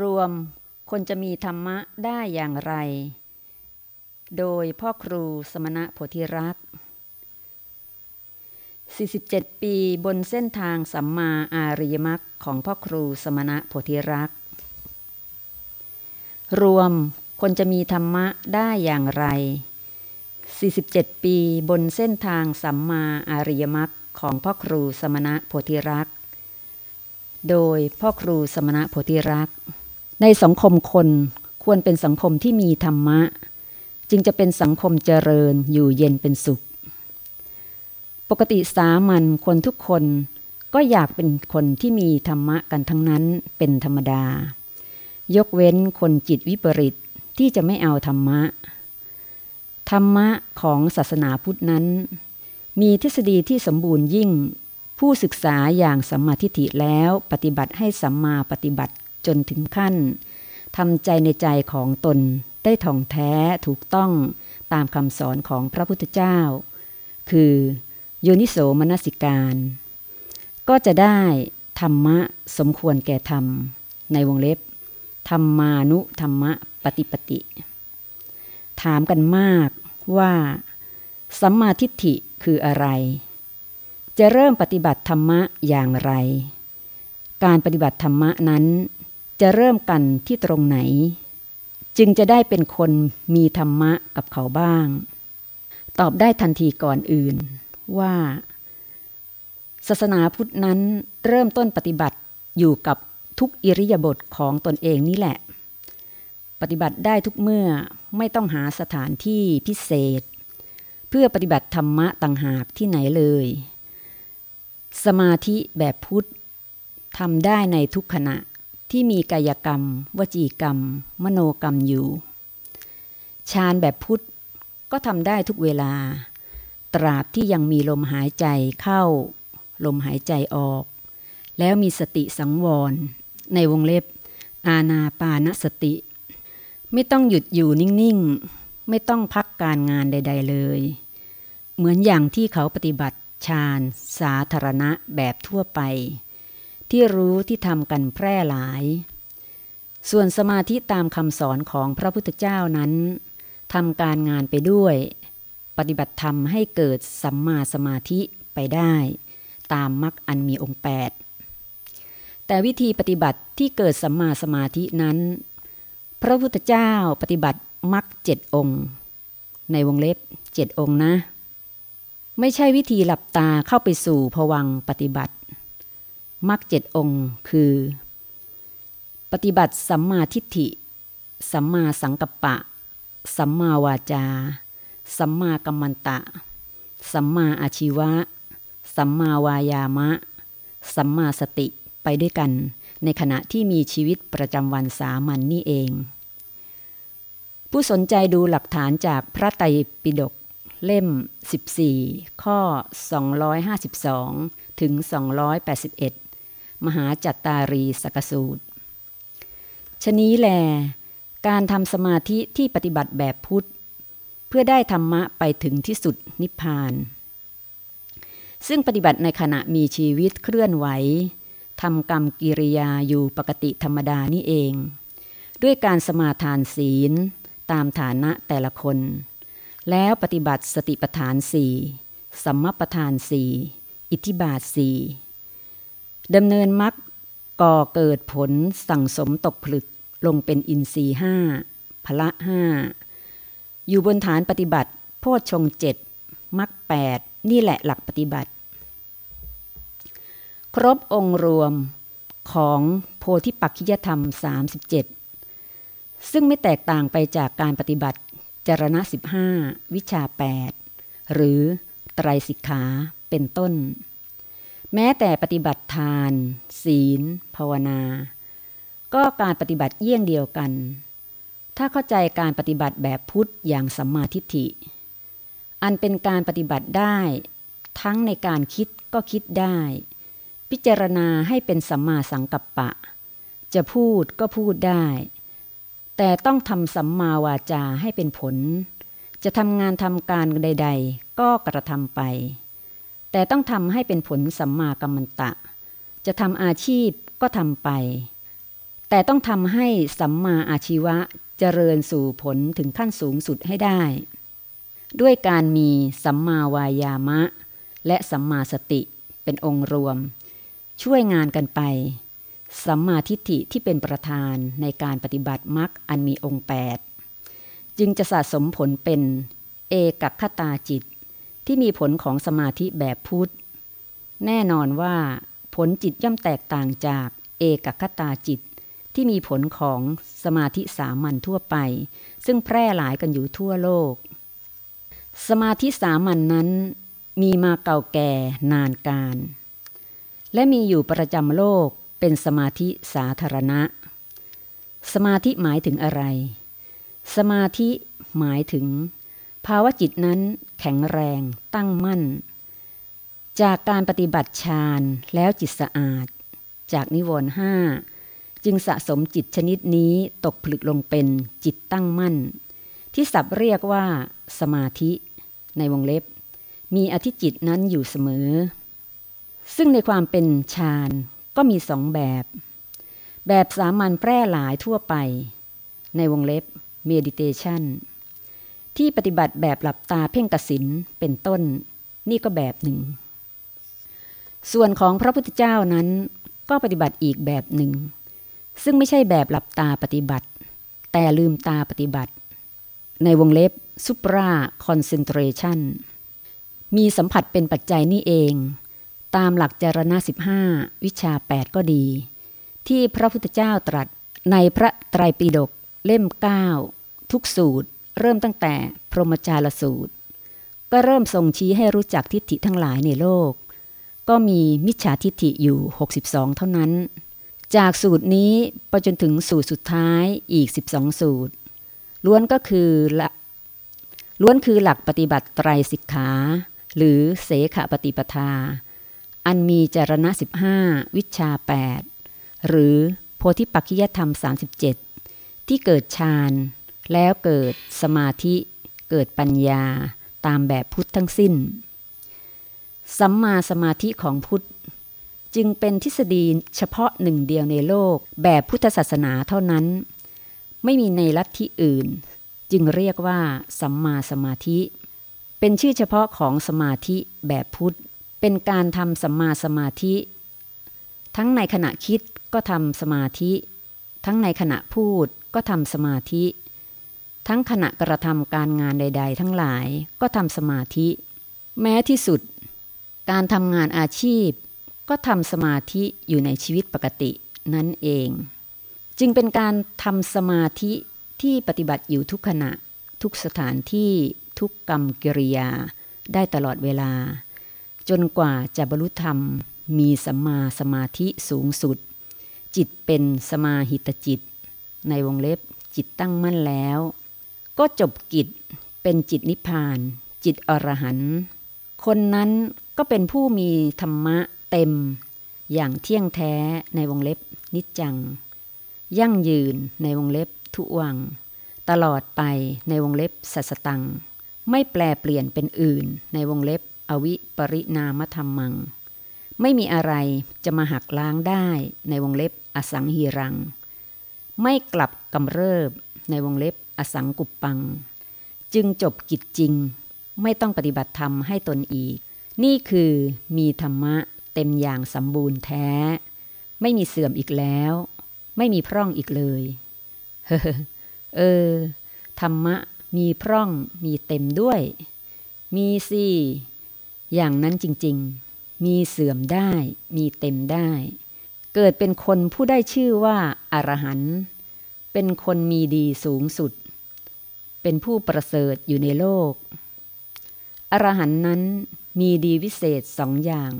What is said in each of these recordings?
รวมคนจะมีธรรมะได้อย่างไร โดยพ่อครูสมณะโพธิรักษ์ 47 ปีบนเส้นทางสัมมาอาริยมรรคของพ่อครูสมณะโพธิรักษ์ รวมคนจะมีธรรมะได้อย่างไร 47 ปีบนเส้นทางสัมมาอาริยมรรคของพ่อครูสมณะโพธิรักษ์ โดยพ่อครูสมณะโพธิรักษ์ ในสังคมคนควรเป็นสังคมที่มีธรรมะ จึงจะเป็นสังคมเจริญอยู่เย็นเป็นสุข ปกติสามัญคนทุกคนก็อยากเป็นคนที่มีธรรมะกันทั้งนั้นเป็นธรรมดา ยกเว้นคนจิตวิปริตที่จะไม่เอาธรรมะ ธรรมะของศาสนาพุทธนั้น มีทฤษฎีที่สมบูรณ์ยิ่ง ผู้ศึกษาอย่างสัมมาทิฏฐิแล้วปฏิบัติให้สัมมาปฏิบัติจนถึงขั้นทำใจในใจของตนได้ท่องแท้ถูกต้องตามคำสอนของพระพุทธเจ้า คือโยนิโสมนสิการ ก็จะได้ธรรมะสมควรแก่ธรรม ในวงเล็บ ธรรมานุธรรมะปฏิปติ ถามกันมากว่า สัมมาทิฏฐิคืออะไร จะเริ่มปฏิบัติธรรมะอย่างไร การปฏิบัติธรรมะนั้น จะเริ่มกันที่ตรงไหน จึงจะได้เป็นคนมีธรรมะกับเขาบ้าง ตอบได้ทันทีก่อนอื่นว่า ศาสนาพุทธนั้นเริ่มต้นปฏิบัติอยู่กับทุกอิริยาบถของตนเองนี่แหละ ปฏิบัติได้ทุกเมื่อไม่ต้องหาสถานที่พิเศษ เพื่อปฏิบัติธรรมะต่างหากที่ไหนเลย สมาธิแบบพุทธทำได้ในทุกขณะที่มีกายกรรม วจีกรรม มโนกรรมอยู่ ฌานแบบพุทธก็ทำได้ทุกเวลา ตราบที่ยังมีลมหายใจเข้า ลมหายใจออก แล้วมีสติสังวร ในวงเล็บ อาณาปานสติ ไม่ต้องหยุดอยู่นิ่ง ๆ ไม่ต้องพักการงานใด ๆ เลย เหมือนอย่างที่เขาปฏิบัติ ฌานสาธารณะแบบทั่วไป ที่รู้ที่ทำกันแพร่หลาย ส่วนสมาธิตามคำสอนของพระพุทธเจ้านั้นทำการงานไปด้วย ปฏิบัติธรรมให้เกิดสัมมาสมาธิไปได้ ตามมรรคอันมีองค์แปดแต่วิธีปฏิบัติที่เกิดสัมมาสมาธินั้น พระพุทธเจ้าปฏิบัติมรรคเจ็ดองค์ ในวงเล็บเจ็ดองค์นะ ไม่ใช่วิธีหลับตาเข้าไปสู่ผวังปฏิบัติมรรคเจ็ดองค์คือ ปฏิบัติสัมมาทิฏฐิ สัมมาสังกัปปะ สัมมาวาจา สัมมากัมมันตะ สัมมาอาชีวะ สัมมาวายามะ สัมมาสติไปด้วยกัน ในขณะที่มีชีวิตประจำวันสามัญนนี่เอง ผู้สนใจดูหลักฐานจากพระไตรปิฎก เล่ม 14 ข้อ 252 ถึง 281 มหาจัตตารีสกสูตร ชนี้แล การทำสมาธิที่ปฏิบัติแบบพุทธ เพื่อได้ธรรมะไปถึงที่สุดนิพพาน ซึ่งปฏิบัติในขณะมีชีวิตเคลื่อนไหวทำกรรมกิริยาอยู่ปกติธรรมดานี่เอง ด้วยการสมาทานศีลตามฐานะแต่ละคน แล้วปฏิบัติสติปัฏฐานสี่สัมมปทานสี่อิทธิบาทสี่ดำเนินมรรคก่อเกิดผลสั่งสมตกผลึกลงเป็นอินทรีห้าพละห้าอยู่บนฐานปฏิบัติ โพชฌงเจ็ดมรรคแปดนี่แหละหลักปฏิบัติ ครบองค์รวมของโพธิปักขิยธรรม 37 ซึ่งไม่แตกต่างไปจากการปฏิบัติ จารณะ 15 วิชา 8 หรือไตรสิกขาเป็นต้น แม้แต่ปฏิบัติทาน ศีล ภาวนา ก็การปฏิบัติเยี่ยงเดียวกัน ถ้าเข้าใจการปฏิบัติแบบพุทธอย่างสัมมาทิฏฐิ อันเป็นการปฏิบัติได้ ทั้งในการคิดก็คิดได้ พิจารณาให้เป็นสัมมาสังกัปปะ จะพูดก็พูดได้ แต่ต้องทำสัมมาวาจาให้เป็นผล จะทำงานทำการใด ๆ ก็กระทำไป แต่ต้องทำให้เป็นผลสัมมากัมมันตะ จะทำอาชีพก็ทำไป แต่ต้องทำให้สัมมาอาชีวะเจริญสู่ผลถึงขั้นสูงสุดให้ได้ ด้วยการมีสัมมาวายามะ และสัมมาสติเป็นองค์รวม ช่วยงานกันไป สัมมาทิฏฐิที่เป็นประธานในการปฏิบัติมรรคอันมีองค์แปดจึงจะสะสมผลเป็นเอกัคตาจิต ที่มีผลของสมาธิแบบพุทธ แน่นอนว่าผลจิตย่อมแตกต่างจากเอกัคตาจิต ที่มีผลของสมาธิสามัญทั่วไป ซึ่งแพร่หลายกันอยู่ทั่วโลก สมาธิสามัญนนั้นมีมาเก่าแก่นานการ และมีอยู่ประจำโลก เป็นสมาธิสาธารณะ สมาธิหมายถึงอะไร สมาธิหมายถึง ภาวะจิตนั้นแข็งแรงตั้งมั่น จากการปฏิบัติฌานแล้วจิตสะอาด จากนิวรณ์ห้าจึงสะสมจิตชนิดนี้ตกผลึกลงเป็นจิตตั้งมั่น ที่ศัพท์เรียกว่า สมาธิ ในวงเล็บ มีอธิจิตนั้นอยู่เสมอ ซึ่งในความเป็นฌาน ก็มีสองแบบ แบบสามัญแพร่หลายทั่วไป ในวงเล็บ meditation ที่ปฏิบัติแบบหลับตาเพ่งกสินเป็นต้น นี่ก็แบบหนึ่ง ส่วนของพระพุทธเจ้านั้นก็ปฏิบัติอีกแบบหนึ่ง ซึ่งไม่ใช่แบบหลับตาปฏิบัติ แต่ลืมตาปฏิบัติ ในวงเล็บ supra concentration มีสัมผัสเป็นปัจจัยนี่เอง ตามหลักจารณะสิบห้าวิชาแปดก็ดี ที่พระพุทธเจ้าตรัสในพระไตรปิฎกเล่มเก้าทุกสูตร เริ่มตั้งแต่พรหมจารสูตร ก็เริ่มทรงชี้ให้รู้จักทิฏฐิทั้งหลายในโลก ก็มีมิจฉาทิฏฐิอยู่ 62 เท่านั้น จากสูตรนี้ไปจนถึงสูตรสุดท้ายอีก 12 สูตร ล้วนก็คือละล้วนคือหลักปฏิบัติไตรสิกขา หรือเสขปฏิปทา อันมีจารณะ 15 วิชา 8 หรือโพธิปัจจยธรรม 37 ที่เกิดฌานแล้วเกิดสมาธิ เกิดปัญญาตามแบบพุทธทั้งสิ้น สัมมาสมาธิของพุทธ จึงเป็นทฤษฎีเฉพาะหนึ่งเดียวในโลกแบบพุทธศาสนาเท่านั้น ไม่มีในลัทธิอื่น จึงเรียกว่าสัมมาสมาธิ เป็นชื่อเฉพาะของสมาธิแบบพุทธ เป็นการทำสัมมาสมาธิ ทั้งในขณะคิดก็ทำสมาธิ ทั้งในขณะพูดก็ทำสมาธิ ทั้งขณะกระทำการงานใด ๆ ทั้งหลายก็ทำสมาธิ แม้ที่สุด การทำงานอาชีพ ก็ทำสมาธิอยู่ในชีวิตปกตินั่นเอง จึงเป็นการทำสมาธิที่ปฏิบัติอยู่ทุกขณะ ทุกสถานที่ทุกกรรมกิริยา ได้ตลอดเวลา จนกว่าจะบรรลุธรรมมีสัมมาสมาธิสูงสุด จิตเป็นสมาหิตจิต ในวงเล็บจิตตั้งมั่นแล้ว ก็จบกิจเป็นจิตนิพพาน จิตอรหันต์คนนั้นก็เป็นผู้มีธรรมะเต็ม อย่างเที่ยงแท้ในวงเล็บนิจจัง ยั่งยืนในวงเล็บทุวัง ตลอดไปในวงเล็บสัสตัง ไม่แปลเปลี่ยนเป็นอื่นในวงเล็บ อวิปริณามธรรมัง ไม่มีอะไรจะมาหักล้างได้ในวงเล็บอสังหีรัง ไม่กลับกำเริบในวงเล็บอสังกุปปัง จึงจบกิจจริง ไม่ต้องปฏิบัติธรรมให้ตนอีก นี่คือมีธรรมะเต็มอย่างสมบูรณ์แท้ ไม่มีเสื่อมอีกแล้ว ไม่มีพร่องอีกเลยเเออ ธรรมะมีพร่องมีเต็มด้วย มีสิ อย่างนั้นจริงๆ มีเสื่อมได้มีเต็มได้ เกิดเป็นคนผู้ได้ชื่อว่าอารหันต์เป็นคนมีดีสูงสุด เป็นผู้ประเสริฐอยู่ในโลก อรหันต์นั้นมีดีวิเศษสองอย่าง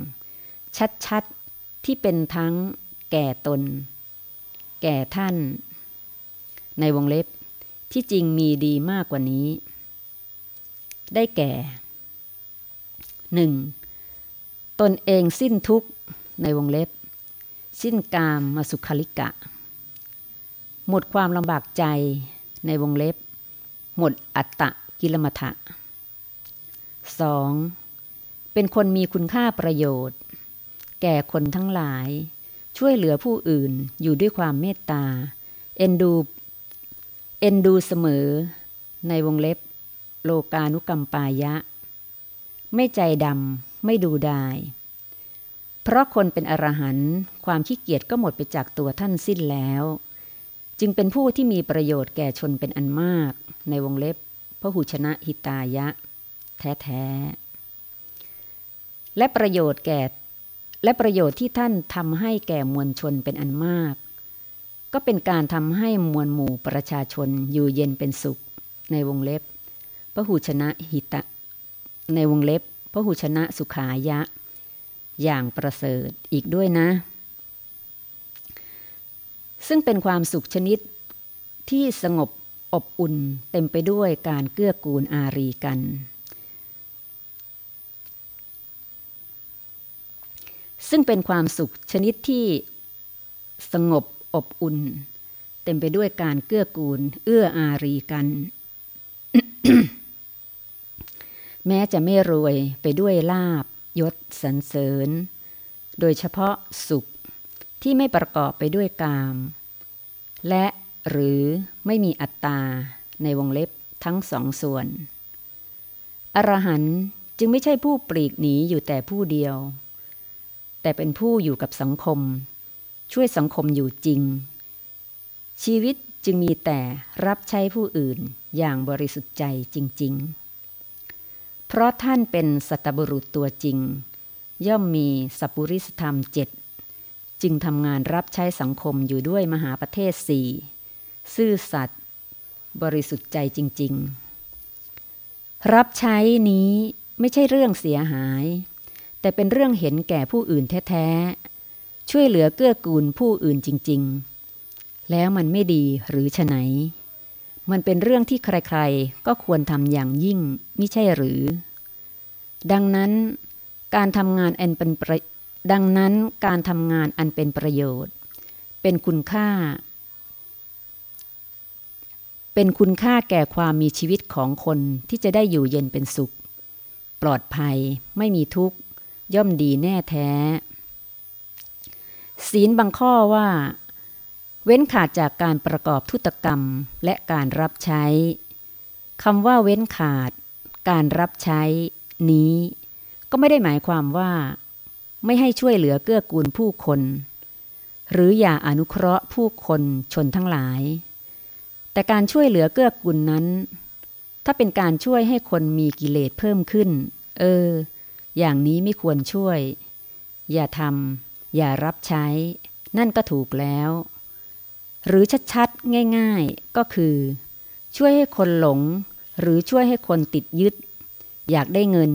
ชัดๆ ที่เป็นทั้งแก่ตน แก่ท่าน ในวงเล็บที่จริงมีดีมากกว่านี้ ได้แก่ 1. ตนเองสิ้นทุกข์ในวงเล็บ สิ้นกามมาสุขลิกะ หมดความลำบากใจในวงเล็บ หมดอัตตะกิลมัฐะ 2. เป็นคนมีคุณค่าประโยชน์ แก่คนทั้งหลาย ช่วยเหลือผู้อื่นอยู่ด้วยความเมตตา เอ็นดูเอ็นดูเสมอในวงเล็บ โลกานุกรรมปายะ ไม่ใจดำไม่ดูดาย เพราะคนเป็นอรหันต์ความขี้เกียจก็หมดไปจากตัวท่านสิ้นแล้ว จึงเป็นผู้ที่มีประโยชน์แก่ชนเป็นอันมาก ในวงเล็บพระหุชนะหิตายะ แท้ๆ และประโยชน์แก่ และประโยชน์ที่ท่านทำให้แก่มวลชนเป็นอันมาก ก็เป็นการทำให้มวลหมู่ประชาชนอยู่เย็นเป็นสุข ในวงเล็บพระหูชนะหิตะ ในวงเล็บพระหูชนะสุขายะ อย่างประเสริฐอีกด้วยนะ ซึ่งเป็นความสุขชนิดที่สงบอบอุ่นเต็มไปด้วยการเกื้อกูลอารีกัน ซึ่งเป็นความสุขชนิดที่สงบอบอุ่น เต็มไปด้วยการเกื้อกูล เอื้ออารีกัน แม้จะไม่รวยไปด้วยลาบยศสรรเสริญ โดยเฉพาะสุขที่ไม่ประกอบไปด้วยกาม และหรือไม่มีอัตตาในวงเล็บทั้งสองส่วน อรหันต์จึงไม่ใช่ผู้ปลีกหนีอยู่แต่ผู้เดียว แต่เป็นผู้อยู่กับสังคม ช่วยสังคมอยู่จริง ชีวิตจึงมีแต่รับใช้ผู้อื่นอย่างบริสุทธิ์ใจจริง ๆ เพราะท่านเป็นสัตบุรุษตัวจริง ย่อมมีสัพพุริสธรรมเจ็ดจึงทำงานรับใช้สังคมอยู่ด้วยมหาประเทศสี่ซื่อสัตย์บริสุทธิ์ใจจริง ๆ รับใช้นี้ไม่ใช่เรื่องเสียหาย แต่เป็นเรื่องเห็นแก่ผู้อื่นแท้ๆ ช่วยเหลือเกื้อกูลผู้อื่นจริง ๆ แล้วมันไม่ดีหรือฉไหน มันเป็นเรื่องที่ใครๆ ก็ควรทำอย่างยิ่งมิใช่หรือ ดังนั้นการทำงานอันเป็นประดังนั้นการทำงานอันเป็นประโยชน์ เป็นคุณค่า เป็นคุณค่าแก่ความมีชีวิตของคนที่จะได้อยู่เย็นเป็นสุข ปลอดภัยไม่มีทุกข์ ย่อมดีแน่แท้ ศีลบางข้อว่า เว้นขาดจากการประกอบทุตกรรมและการรับใช้คำว่าเว้นขาด การรับใช้ นี้ ก็ไม่ได้หมายความว่า ไม่ให้ช่วยเหลือเกื้อกูลผู้คน หรืออย่าอนุเคราะห์ผู้คนชนทั้งหลาย แต่การช่วยเหลือเกื้อกูลนั้น ถ้าเป็นการช่วยให้คนมีกิเลสเพิ่มขึ้น เออ อย่างนี้ไม่ควรช่วย อย่าทำอย่ารับใช้ นั่นก็ถูกแล้ว หรือชัดๆ ง่ายๆ ก็คือ ช่วยให้คนหลง หรือช่วยให้คนติดยึด อยากได้เงิน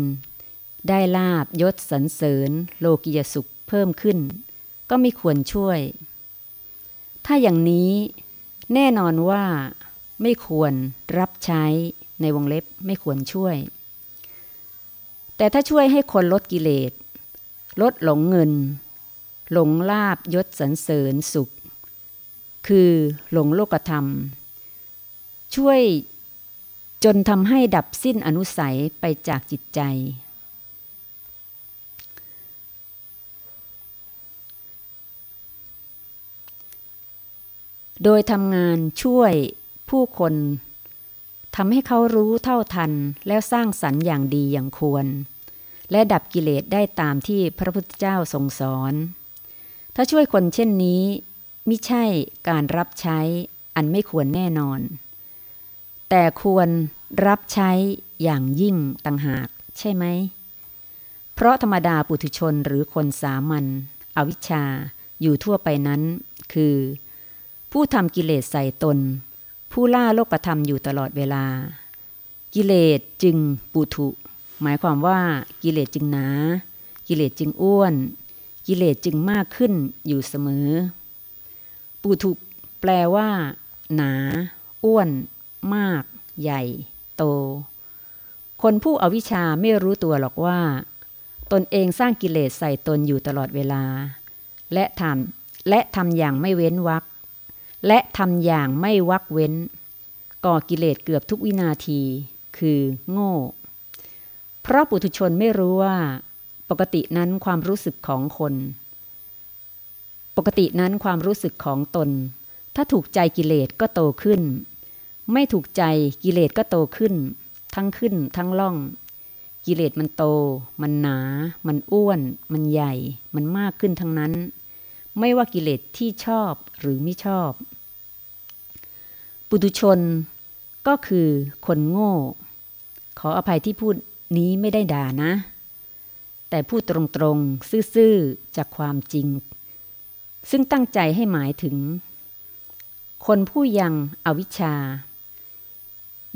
ได้ลาบยศสรรเสริญ โลกิยสุขเพิ่มขึ้น ก็ไม่ควรช่วย ถ้าอย่างนี้แน่นอนว่าไม่ควรรับใช้ในวงเล็บไม่ควรช่วย แต่ถ้าช่วยให้คนลดกิเลส ลดหลงเงิน หลงลาบยศสรรเสริญสุข คือหลงโลกธรรม ช่วยจนทำให้ดับสิ้นอนุสัยไปจากจิตใจ โดยทำงานช่วยผู้คนทำให้เขารู้เท่าทันแล้วสร้างสรรค์อย่างดีอย่างควร และดับกิเลสได้ตามที่พระพุทธเจ้าทรงสอน ถ้าช่วยคนเช่นนี้ ม่ใช่การรับใช้อันไม่ควรแน่นอน แต่ควรรับใช้อย่างยิ่งต่างหากใช่ไหม เพราะธรรมดาปุถุชนหรือคนสามัญอวิชชาอยู่ทั่วไปนั้น คือ ผู้ทำกิเลสใส่ตน ผู้ล่าโลกธรรมอยู่ตลอดเวลา กิเลสจึงปุถุ หมายความว่ากิเลสจึงหนา กิเลสจึงอ้วน กิเลสจึงมากขึ้นอยู่เสมอ ปูถุแปลว่า หนา อ้วน มาก ใหญ่ โต คนผู้อวิชชาไม่รู้ตัวหรอกว่า ตนเองสร้างกิเลสใส่ตนอยู่ตลอดเวลา และทำและทำอย่างไม่เว้นวักและทำอย่างไม่วักเว้น ก่อกิเลสเกือบทุกวินาที คือ โง่ เพราะปุถุชนไม่รู้ว่า ปกตินั้นความรู้สึกของคน กตินั้นความรู้สึกของตน ถ้าถูกใจกิเลสก็โตขึ้น ไม่ถูกใจกิเลสก็โตขึ้น ทั้งขึ้นทั้งล่อง กิเลสมันโต มันหนา มันอ้วน มันใหญ่ มันมากขึ้นทั้งนั้น ไม่ว่ากิเลสที่ชอบหรือไม่ชอบ ปุถุชนก็คือคนโง่ ขออภัยที่พูดนี้ไม่ได้ด่านะ แต่พูดตรงๆ ซื่อๆ จากความจริง ซึ่งตั้งใจให้หมายถึง คนผู้ยังอวิชชา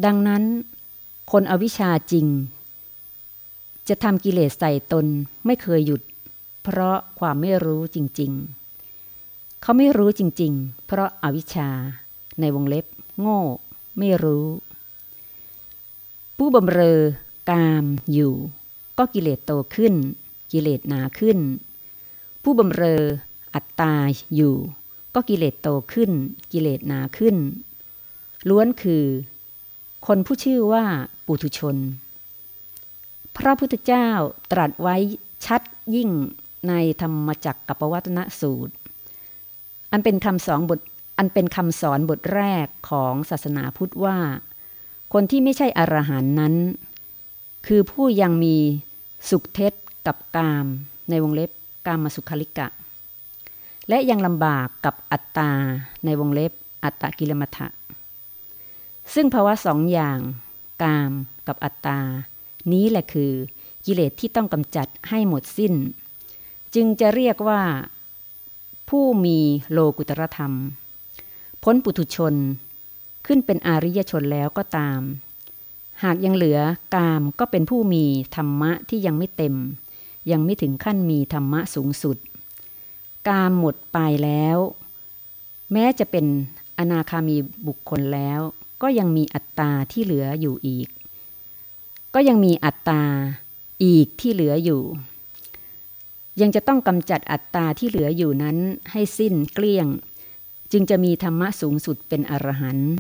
ดังนั้น คนอวิชชาจริง จะทำกิเลสใส่ตนไม่เคยหยุด เพราะความไม่รู้จริง ๆ เขาไม่รู้จริง ๆ เพราะอาวิชชาในวงเล็บ โง่ ไม่รู้ ผู้บำเรอกามอยู่ ก็กิเลสโตขึ้น กิเลสหนาขึ้น ผู้บำเรอ อัตตาอยู่ ก็กิเลสโตขึ้น กิเลสหนาขึ้น ล้วนคือ คนผู้ชื่อว่าปุถุชน พระพุทธเจ้าตรัสไว้ชัดยิ่งในธรรมจักรกับวัตนสูตร อันเป็นคำสอนบทอันเป็นคำสอนบทแรกของศาสนาพุทธว่า คนที่ไม่ใช่อรหันนั้น คือผู้ยังมีสุขเท็จกับกามในวงเล็บกามสุขลิกะ และยังลำบากกับอัตตาในวงเล็บอัตตกิลมัฐะซึ่งภาวะสองอย่าง กามกับอัตตา นี้แหละคือกิเลสที่ต้องกำจัดให้หมดสิ้น จึงจะเรียกว่า ผู้มีโลกุตรธรรม พ้นปุถุชน ขึ้นเป็นอาริยชนแล้วก็ตาม หากยังเหลือกามก็เป็นผู้มีธรรมะที่ยังไม่เต็ม ยังไม่ถึงขั้นมีธรรมะสูงสุด กามหมดไปแล้ว แม้จะเป็นอนาคามีบุคคลแล้ว ก็ยังมีอัตตาที่เหลืออยู่อีก ก็ยังมีอัตตาอีกที่เหลืออยู่ ยังจะต้องกำจัดอัตตาที่เหลืออยู่นั้นให้สิ้นเกลี้ยง จึงจะมีธรรมะสูงสุดเป็นอรหันต์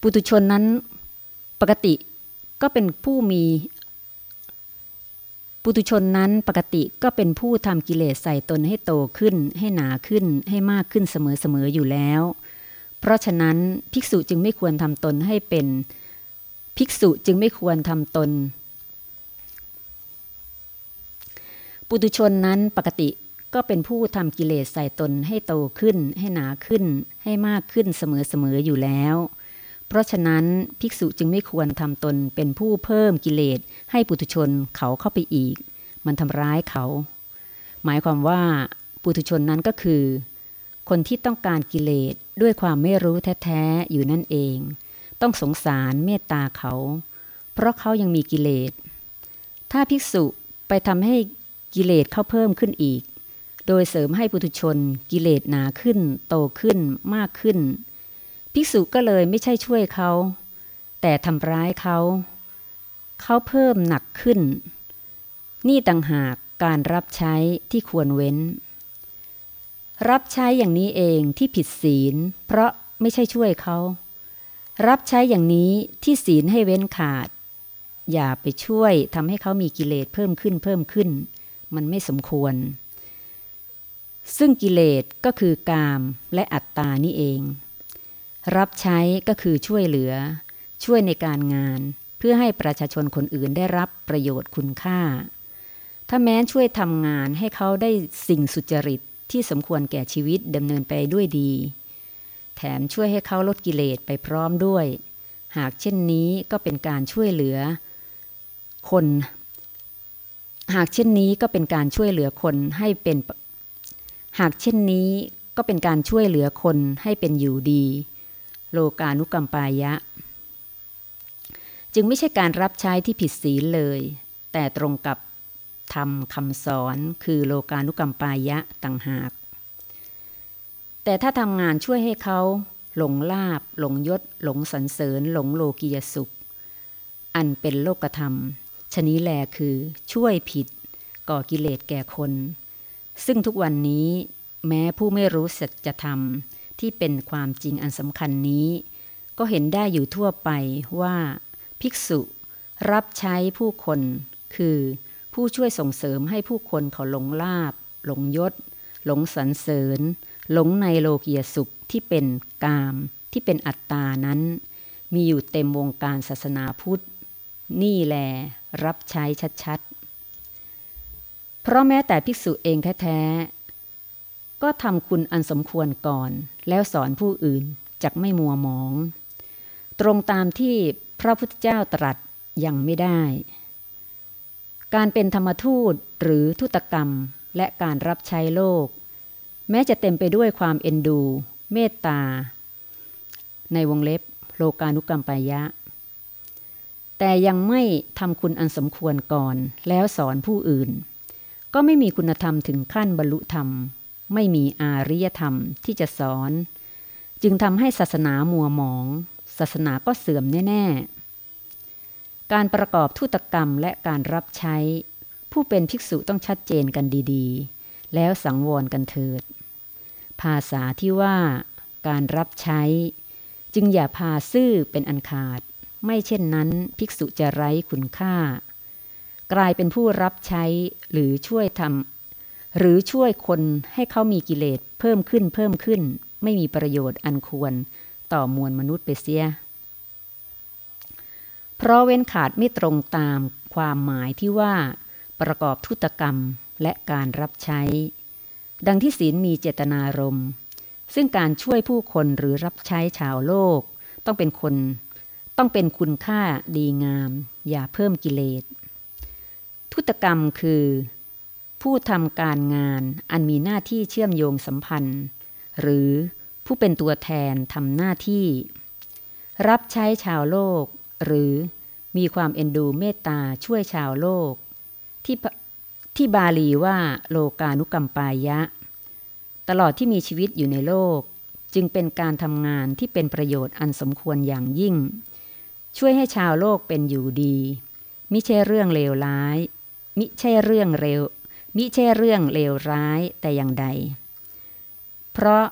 ปุตุชนนั้นปกติก็เป็นผู้มี ปุตุชนนั้นปกติก็เป็นผู้ทำกิเลสใส่ตนให้โตขึ้น ให้หนาขึ้นให้มากขึ้นเสมอๆอยู่แล้ว เพราะฉะนั้นภิกษุจึงไม่ควรทำตนให้เป็น ภิกษุจึงไม่ควรทำตน ปุตุชนนั้นปกติก็เป็นผู้ทำกิเลสใส่ตนให้โตขึ้น ให้หนาขึ้น ให้มากขึ้นเสมอๆอยู่แล้ว เพราะฉะนั้นภิกษุจึงไม่ควรทำตนเป็นผู้เพิ่มกิเลส ให้ปุถุชนเขาเข้าไปอีก มันทำร้ายเขา หมายความว่าปุถุชนนั้นก็คือ คนที่ต้องการกิเลสด้วยความไม่รู้แท้ๆอยู่นั่นเอง ต้องสงสารเมตตาเขา เพราะเขายังมีกิเลส ถ้าภิกษุไปทำให้กิเลสเขาเพิ่มขึ้นอีก โดยเสริมให้ปุถุชนกิเลสหนาขึ้น โตขึ้นมากขึ้น ภิกษุก็เลยไม่ใช่ช่วยเขา แต่ทำร้ายเขา เขาเพิ่มหนักขึ้น นี่ต่างหากการรับใช้ที่ควรเว้น รับใช้อย่างนี้เองที่ผิดศีล เพราะไม่ใช่ช่วยเขา รับใช้อย่างนี้ที่ศีลให้เว้นขาด อย่าไปช่วยทำให้เขามีกิเลสเพิ่มขึ้นเพิ่มขึ้น มันไม่สมควร ซึ่งกิเลสก็คือกามและอัตตานี่เอง รับใช้ก็คือช่วยเหลือ ช่วยในการงาน เพื่อให้ประชาชนคนอื่นได้รับประโยชน์คุณค่า ถ้าแม้ช่วยทำงานให้เขาได้สิ่งสุจริตที่สมควรแก่ชีวิตดำเนินไปด้วยดี แถมช่วยให้เขาลดกิเลสไปพร้อมด้วย หากเช่นนี้ก็เป็นการช่วยเหลือ คน หากเช่นนี้ก็เป็นการช่วยเหลือคนให้เป็น หากเช่นนี้ก็เป็นการช่วยเหลือคนให้เป็นอยู่ดี โลกานุกรรมปายะ จึงไม่ใช่การรับใช้ที่ผิดศีลเลย แต่ตรงกับทำคำสอนคือโลกานุกรรมปายะต่างหาก แต่ถ้าทำงานช่วยให้เขาหลงลาบ หลงยศ หลงสรรเสริญ หลงโลกียสุข อันเป็นโลกธรรม ชนี้แลคือช่วยผิด ก่อกิเลสแก่คน ซึ่งทุกวันนี้แม้ผู้ไม่รู้สัจธรรม ที่เป็นความจริงอันสำคัญนี้ ก็เห็นได้อยู่ทั่วไปว่า ภิกษุรับใช้ผู้คน คือผู้ช่วยส่งเสริมให้ผู้คนเขาหลงลาบ หลงยศ หลงสรรเสริญ หลงในโลกียสุขที่เป็นกาม ที่เป็นอัตตานั้น มีอยู่เต็มวงการศาสนาพุทธ นี่แลรับใช้ชัดๆ เพราะแม้แต่ภิกษุเองแท้ๆก็ทำคุณอันสมควรก่อน แล้วสอนผู้อื่นจักไม่มัวหมอง ตรงตามที่พระพุทธเจ้าตรัสยังไม่ได้ การเป็นธรรมทูตหรือทุตกรรมและการรับใช้โลก แม้จะเต็มไปด้วยความเอ็นดู เมตตา ในวงเล็บโลกานุกรรมปายะ แต่ยังไม่ทำคุณอันสมควรก่อนแล้วสอนผู้อื่น ก็ไม่มีคุณธรรมถึงขั้นบรรลุธรรม ไม่มีอาริยธรรมที่จะสอน จึงทำให้ศาสนามัวหมอง ศาสนาก็เสื่อมแน่ ๆ การประกอบทุตกรรมและการรับใช้ ผู้เป็นภิกษุต้องชัดเจนกันดีๆ แล้วสังวรกันเถิด ภาษาที่ว่า การรับใช้ จึงอย่าพาซื่อเป็นอันขาด ไม่เช่นนั้นภิกษุจะไร้คุณค่า กลายเป็นผู้รับใช้หรือช่วยทำ หรือช่วยคนให้เขามีกิเลสเพิ่มขึ้นเพิ่มขึ้น ไม่มีประโยชน์อันควรต่อมวลมนุษย์ไปเสีย เพราะเว้นขาดไม่ตรงตามความหมายที่ว่า ประกอบทุตกรรมและการรับใช้ ดังที่ศีลมีเจตนารมณ์ซึ่งการช่วยผู้คนหรือรับใช้ชาวโลก ต้องเป็นคน ต้องเป็นคุณค่าดีงาม อย่าเพิ่มกิเลส ทุตกรรมคือ ผู้ทำการงานอันมีหน้าที่เชื่อมโยงสัมพันธ์ หรือผู้เป็นตัวแทนทำหน้าที่ รับใช้ชาวโลก หรือมีความเอ็นดูเมตตาช่วยชาวโลก ที่ที่บาลีว่าโลกานุกรรมปายะ ตลอดที่มีชีวิตอยู่ในโลก จึงเป็นการทำงานที่เป็นประโยชน์อันสมควรอย่างยิ่ง ช่วยให้ชาวโลกเป็นอยู่ดี มิใช่เรื่องเลวร้าย มิใช่เรื่องเร็ว มิใช่เรื่องเลวร้ายแต่อย่างใด เพราะ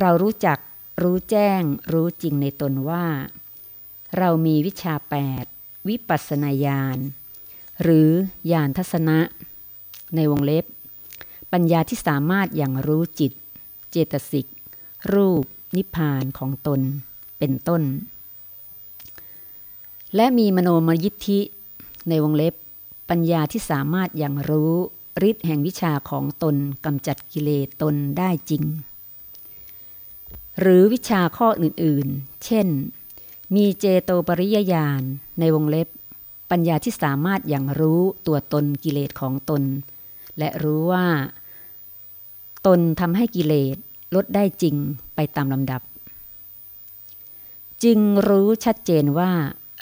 เรารู้จักรู้แจ้งรู้จริงในตนว่า เรามีวิชาแปดวิปัสนาญาณหรือญาณทัศนะ ในวงเล็บ ปัญญาที่สามารถอย่างรู้จิต เจตสิก รูป นิพพานของตนเป็นต้น และมีมโนมยิทธิ ในวงเล็บ ปัญญาที่สามารถอย่างรู้ ฤทธิ์แห่งวิชาของตนกำจัดกิเลสตนได้จริง หรือวิชาข้ออื่นๆ เช่น มีเจโตปริยญาณในวงเล็บ ปัญญาที่สามารถอย่างรู้ตัวตนกิเลสของตน และรู้ว่า ตนทำให้กิเลสลดได้จริงไปตามลำดับ จึงรู้ชัดเจนว่า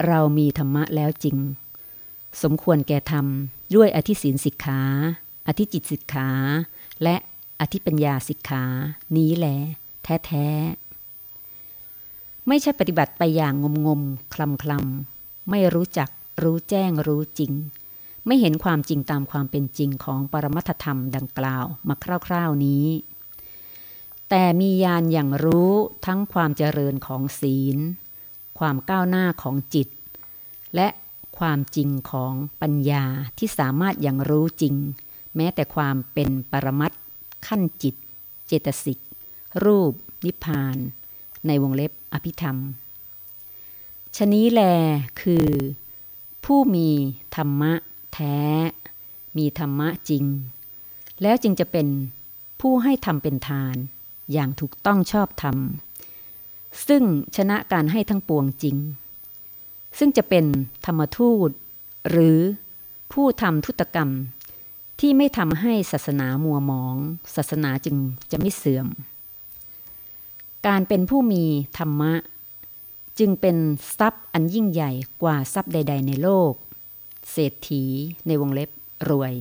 เรามีธรรมะแล้วจริง สมควรแก่ธรรมด้วยอธิศีนสิกขา อธิจิตสิกขา และอธิปัญญาสิกขา นี้แหลแท้แท้ไม่ใช่ปฏิบัติไปอย่างงมงมคลำคลำไม่รู้จักรู้แจ้งรู้จริง ไม่เห็นความจริงตามความเป็นจริงของปรมัตธรรมดังกล่าวมาคร่าวๆนี้ แต่มียานอย่างรู้ทั้งความเจริญของศีล ความก้าวหน้าของจิต และความจริงของปัญญาที่สามารถอย่างรู้จริง แม้แต่ความเป็นปรมัตขั้นจิต เจตสิก รูป นิพพาน ในวงเล็บอภิธรรม ชนี้แลคือ ผู้มีธรรมะแท้ มีธรรมะจริง แล้วจึงจะเป็นผู้ให้ทำเป็นทาน อย่างถูกต้องชอบธรรม ซึ่งชนะการให้ทั้งปวงจริง ซึ่งจะเป็นธรรมทูต หรือผู้ทำทุตกรรม ที่ไม่ทำให้ศาสนามัวมอง ศาสนาจึงจะไม่เสื่อม การเป็นผู้มีธรรมะ จึงเป็นทรัพย์อันยิ่งใหญ่กว่าทรัพย์ใด ๆ ในโลก เศรษฐีในวงเล็บรวย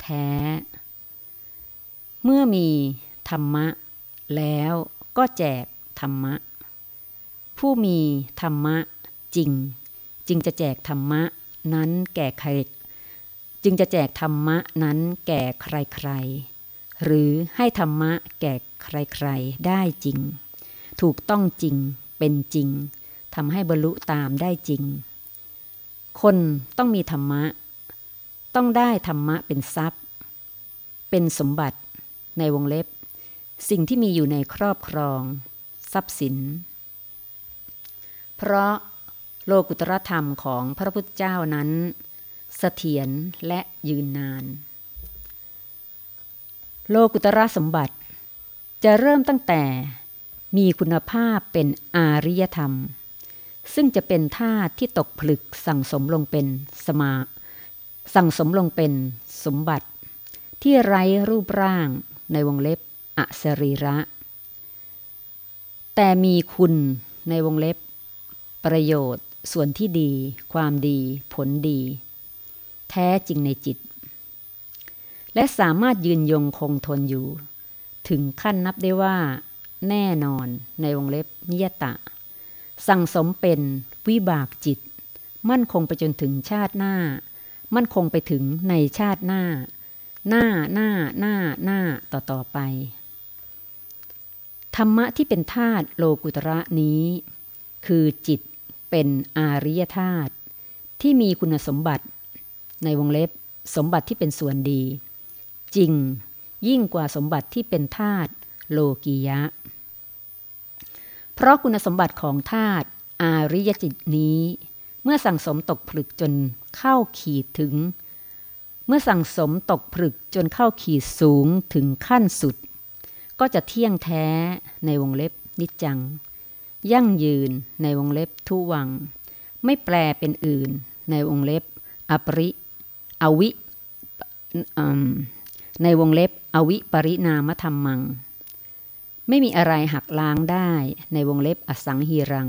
แท้ เมื่อมีธรรมะ แล้วก็แจกธรรมะ ผู้มีธรรมะจริง จึงจะแจกธรรมะนั้นแก่ใคร จึงจะแจกธรรมะนั้นแก่ใครๆ หรือให้ธรรมะแก่ใครๆ ได้จริง ถูกต้องจริงเป็นจริงทำให้บรรลุตามได้จริง คนต้องมีธรรมะ ต้องได้ธรรมะเป็นทรัพย์ เป็นสมบัติในวงเล็บ สิ่งที่มีอยู่ในครอบครอง ทรัพย์สิน เพราะโลกุตรธรรมของพระพุทธเจ้านั้น เสถียรและยืนนาน โลกุตระสมบัติ จะเริ่มตั้งแต่มีคุณภาพเป็นอาริยธรรม ซึ่งจะเป็นธาตุที่ตกผลึกสั่งสมลงเป็นสมา สั่งสมลงเป็นสมบัติ ที่ไร้รูปร่างในวงเล็บอสรีระ แต่มีคุณในวงเล็บ ประโยชน์ ส่วนที่ดี ความดี ผลดี แท้จริงในจิต และสามารถยืนยงคงทนอยู่ ถึงขั้นนับได้ว่า แน่นอนในวงเล็บนิยตะ สั่งสมเป็นวิบากจิต มั่นคงไปจนถึงชาติหน้า มั่นคงไปถึงในชาติหน้า หน้าหน้าหน้าหน้าต่อต่อไป ธรรมะที่เป็นธาตุโลกุตระนี้ คือจิตเป็นอาริยธาตุที่มีคุณสมบัติ ในวงเล็บสมบัติที่เป็นส่วนดี จริงยิ่งกว่าสมบัติที่เป็นธาตุโลกียะ เพราะคุณสมบัติของธาตุอาริยจิตนี้ เมื่อสั่งสมตกผลึกจนเข้าขีดถึง เมื่อสั่งสมตกผลึกจนเข้าขีดสูงถึงขั้นสุด ก็จะเที่ยงแท้ในวงเล็บนิจจัง ยั่งยืนในวงเล็บทุวัง ไม่แปลเป็นอื่นในวงเล็บอปริ อวิในวงเล็บอวิปริณามธรรมัง ไม่มีอะไรหักล้างได้ในวงเล็บอสังหีรัง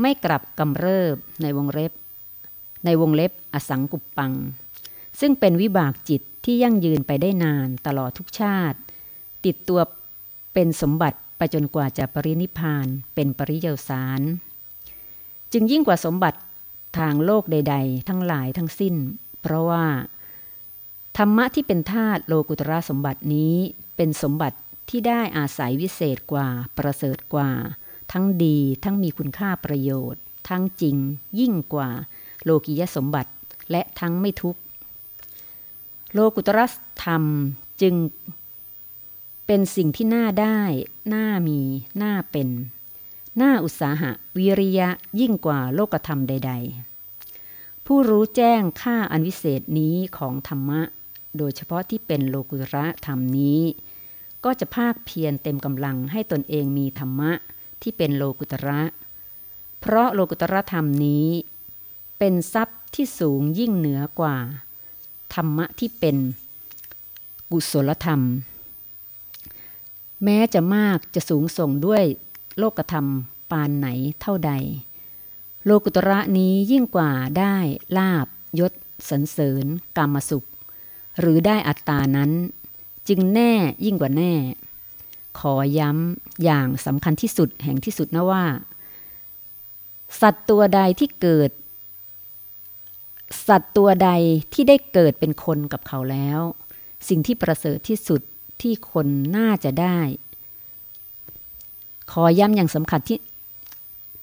ไม่กลับกำเริบในวงเล็บ ในวงเล็บอสังกุปปัง ซึ่งเป็นวิบากจิตที่ยั่งยืนไปได้นานตลอดทุกชาติ ติดตัวเป็นสมบัติไปจนกว่าจะปรินิพานเป็นปริยสาร จึงยิ่งกว่าสมบัติทางโลกใด ๆ ทั้งหลายทั้งสิ้น เพราะว่า ธรรมะที่เป็นธาตุโลกุตระสมบัตินี้เป็นสมบัติที่ได้อาศัยวิเศษกว่า ประเสริฐกว่า ทั้งดีทั้งมีคุณค่าประโยชน์ ทั้งจริง ยิ่งกว่า โลกิยสมบัติและทั้งไม่ทุกข์โลกุตระธรรมจึง เป็นสิ่งที่น่าได้น่ามีน่าเป็นน่าอุตสาหะ วิริยะยิ่งกว่าโลกธรรมใด ๆ ผู้รู้แจ้งค่าอันวิเศษนี้ของธรรมะ โดยเฉพาะที่เป็นโลกุตระธรรมนี้ ก็จะภาคเพียรเต็มกำลังให้ตนเองมีธรรมะที่เป็นโลกุตระ เพราะโลกุตระธรรมนี้ เป็นทรัพย์ที่สูงยิ่งเหนือกว่า ธรรมะที่เป็นกุศลธรรม แม้จะมากจะสูงส่งด้วยโลกธรรมปานไหนเท่าใด โลกุตระนี้ยิ่งกว่าได้ลาบยศสันเสริญกรรมสุข หรือได้อัตตานั้น จึงแน่ยิ่งกว่าแน่ ขอย้ำอย่างสำคัญที่สุดแห่งที่สุดนะว่า สัตว์ตัวใดที่เกิด สัตว์ตัวใดที่ได้เกิดเป็นคนกับเขาแล้ว สิ่งที่ประเสริฐที่สุดที่คนน่าจะได้ ขอย้ำอย่างสำคัญที่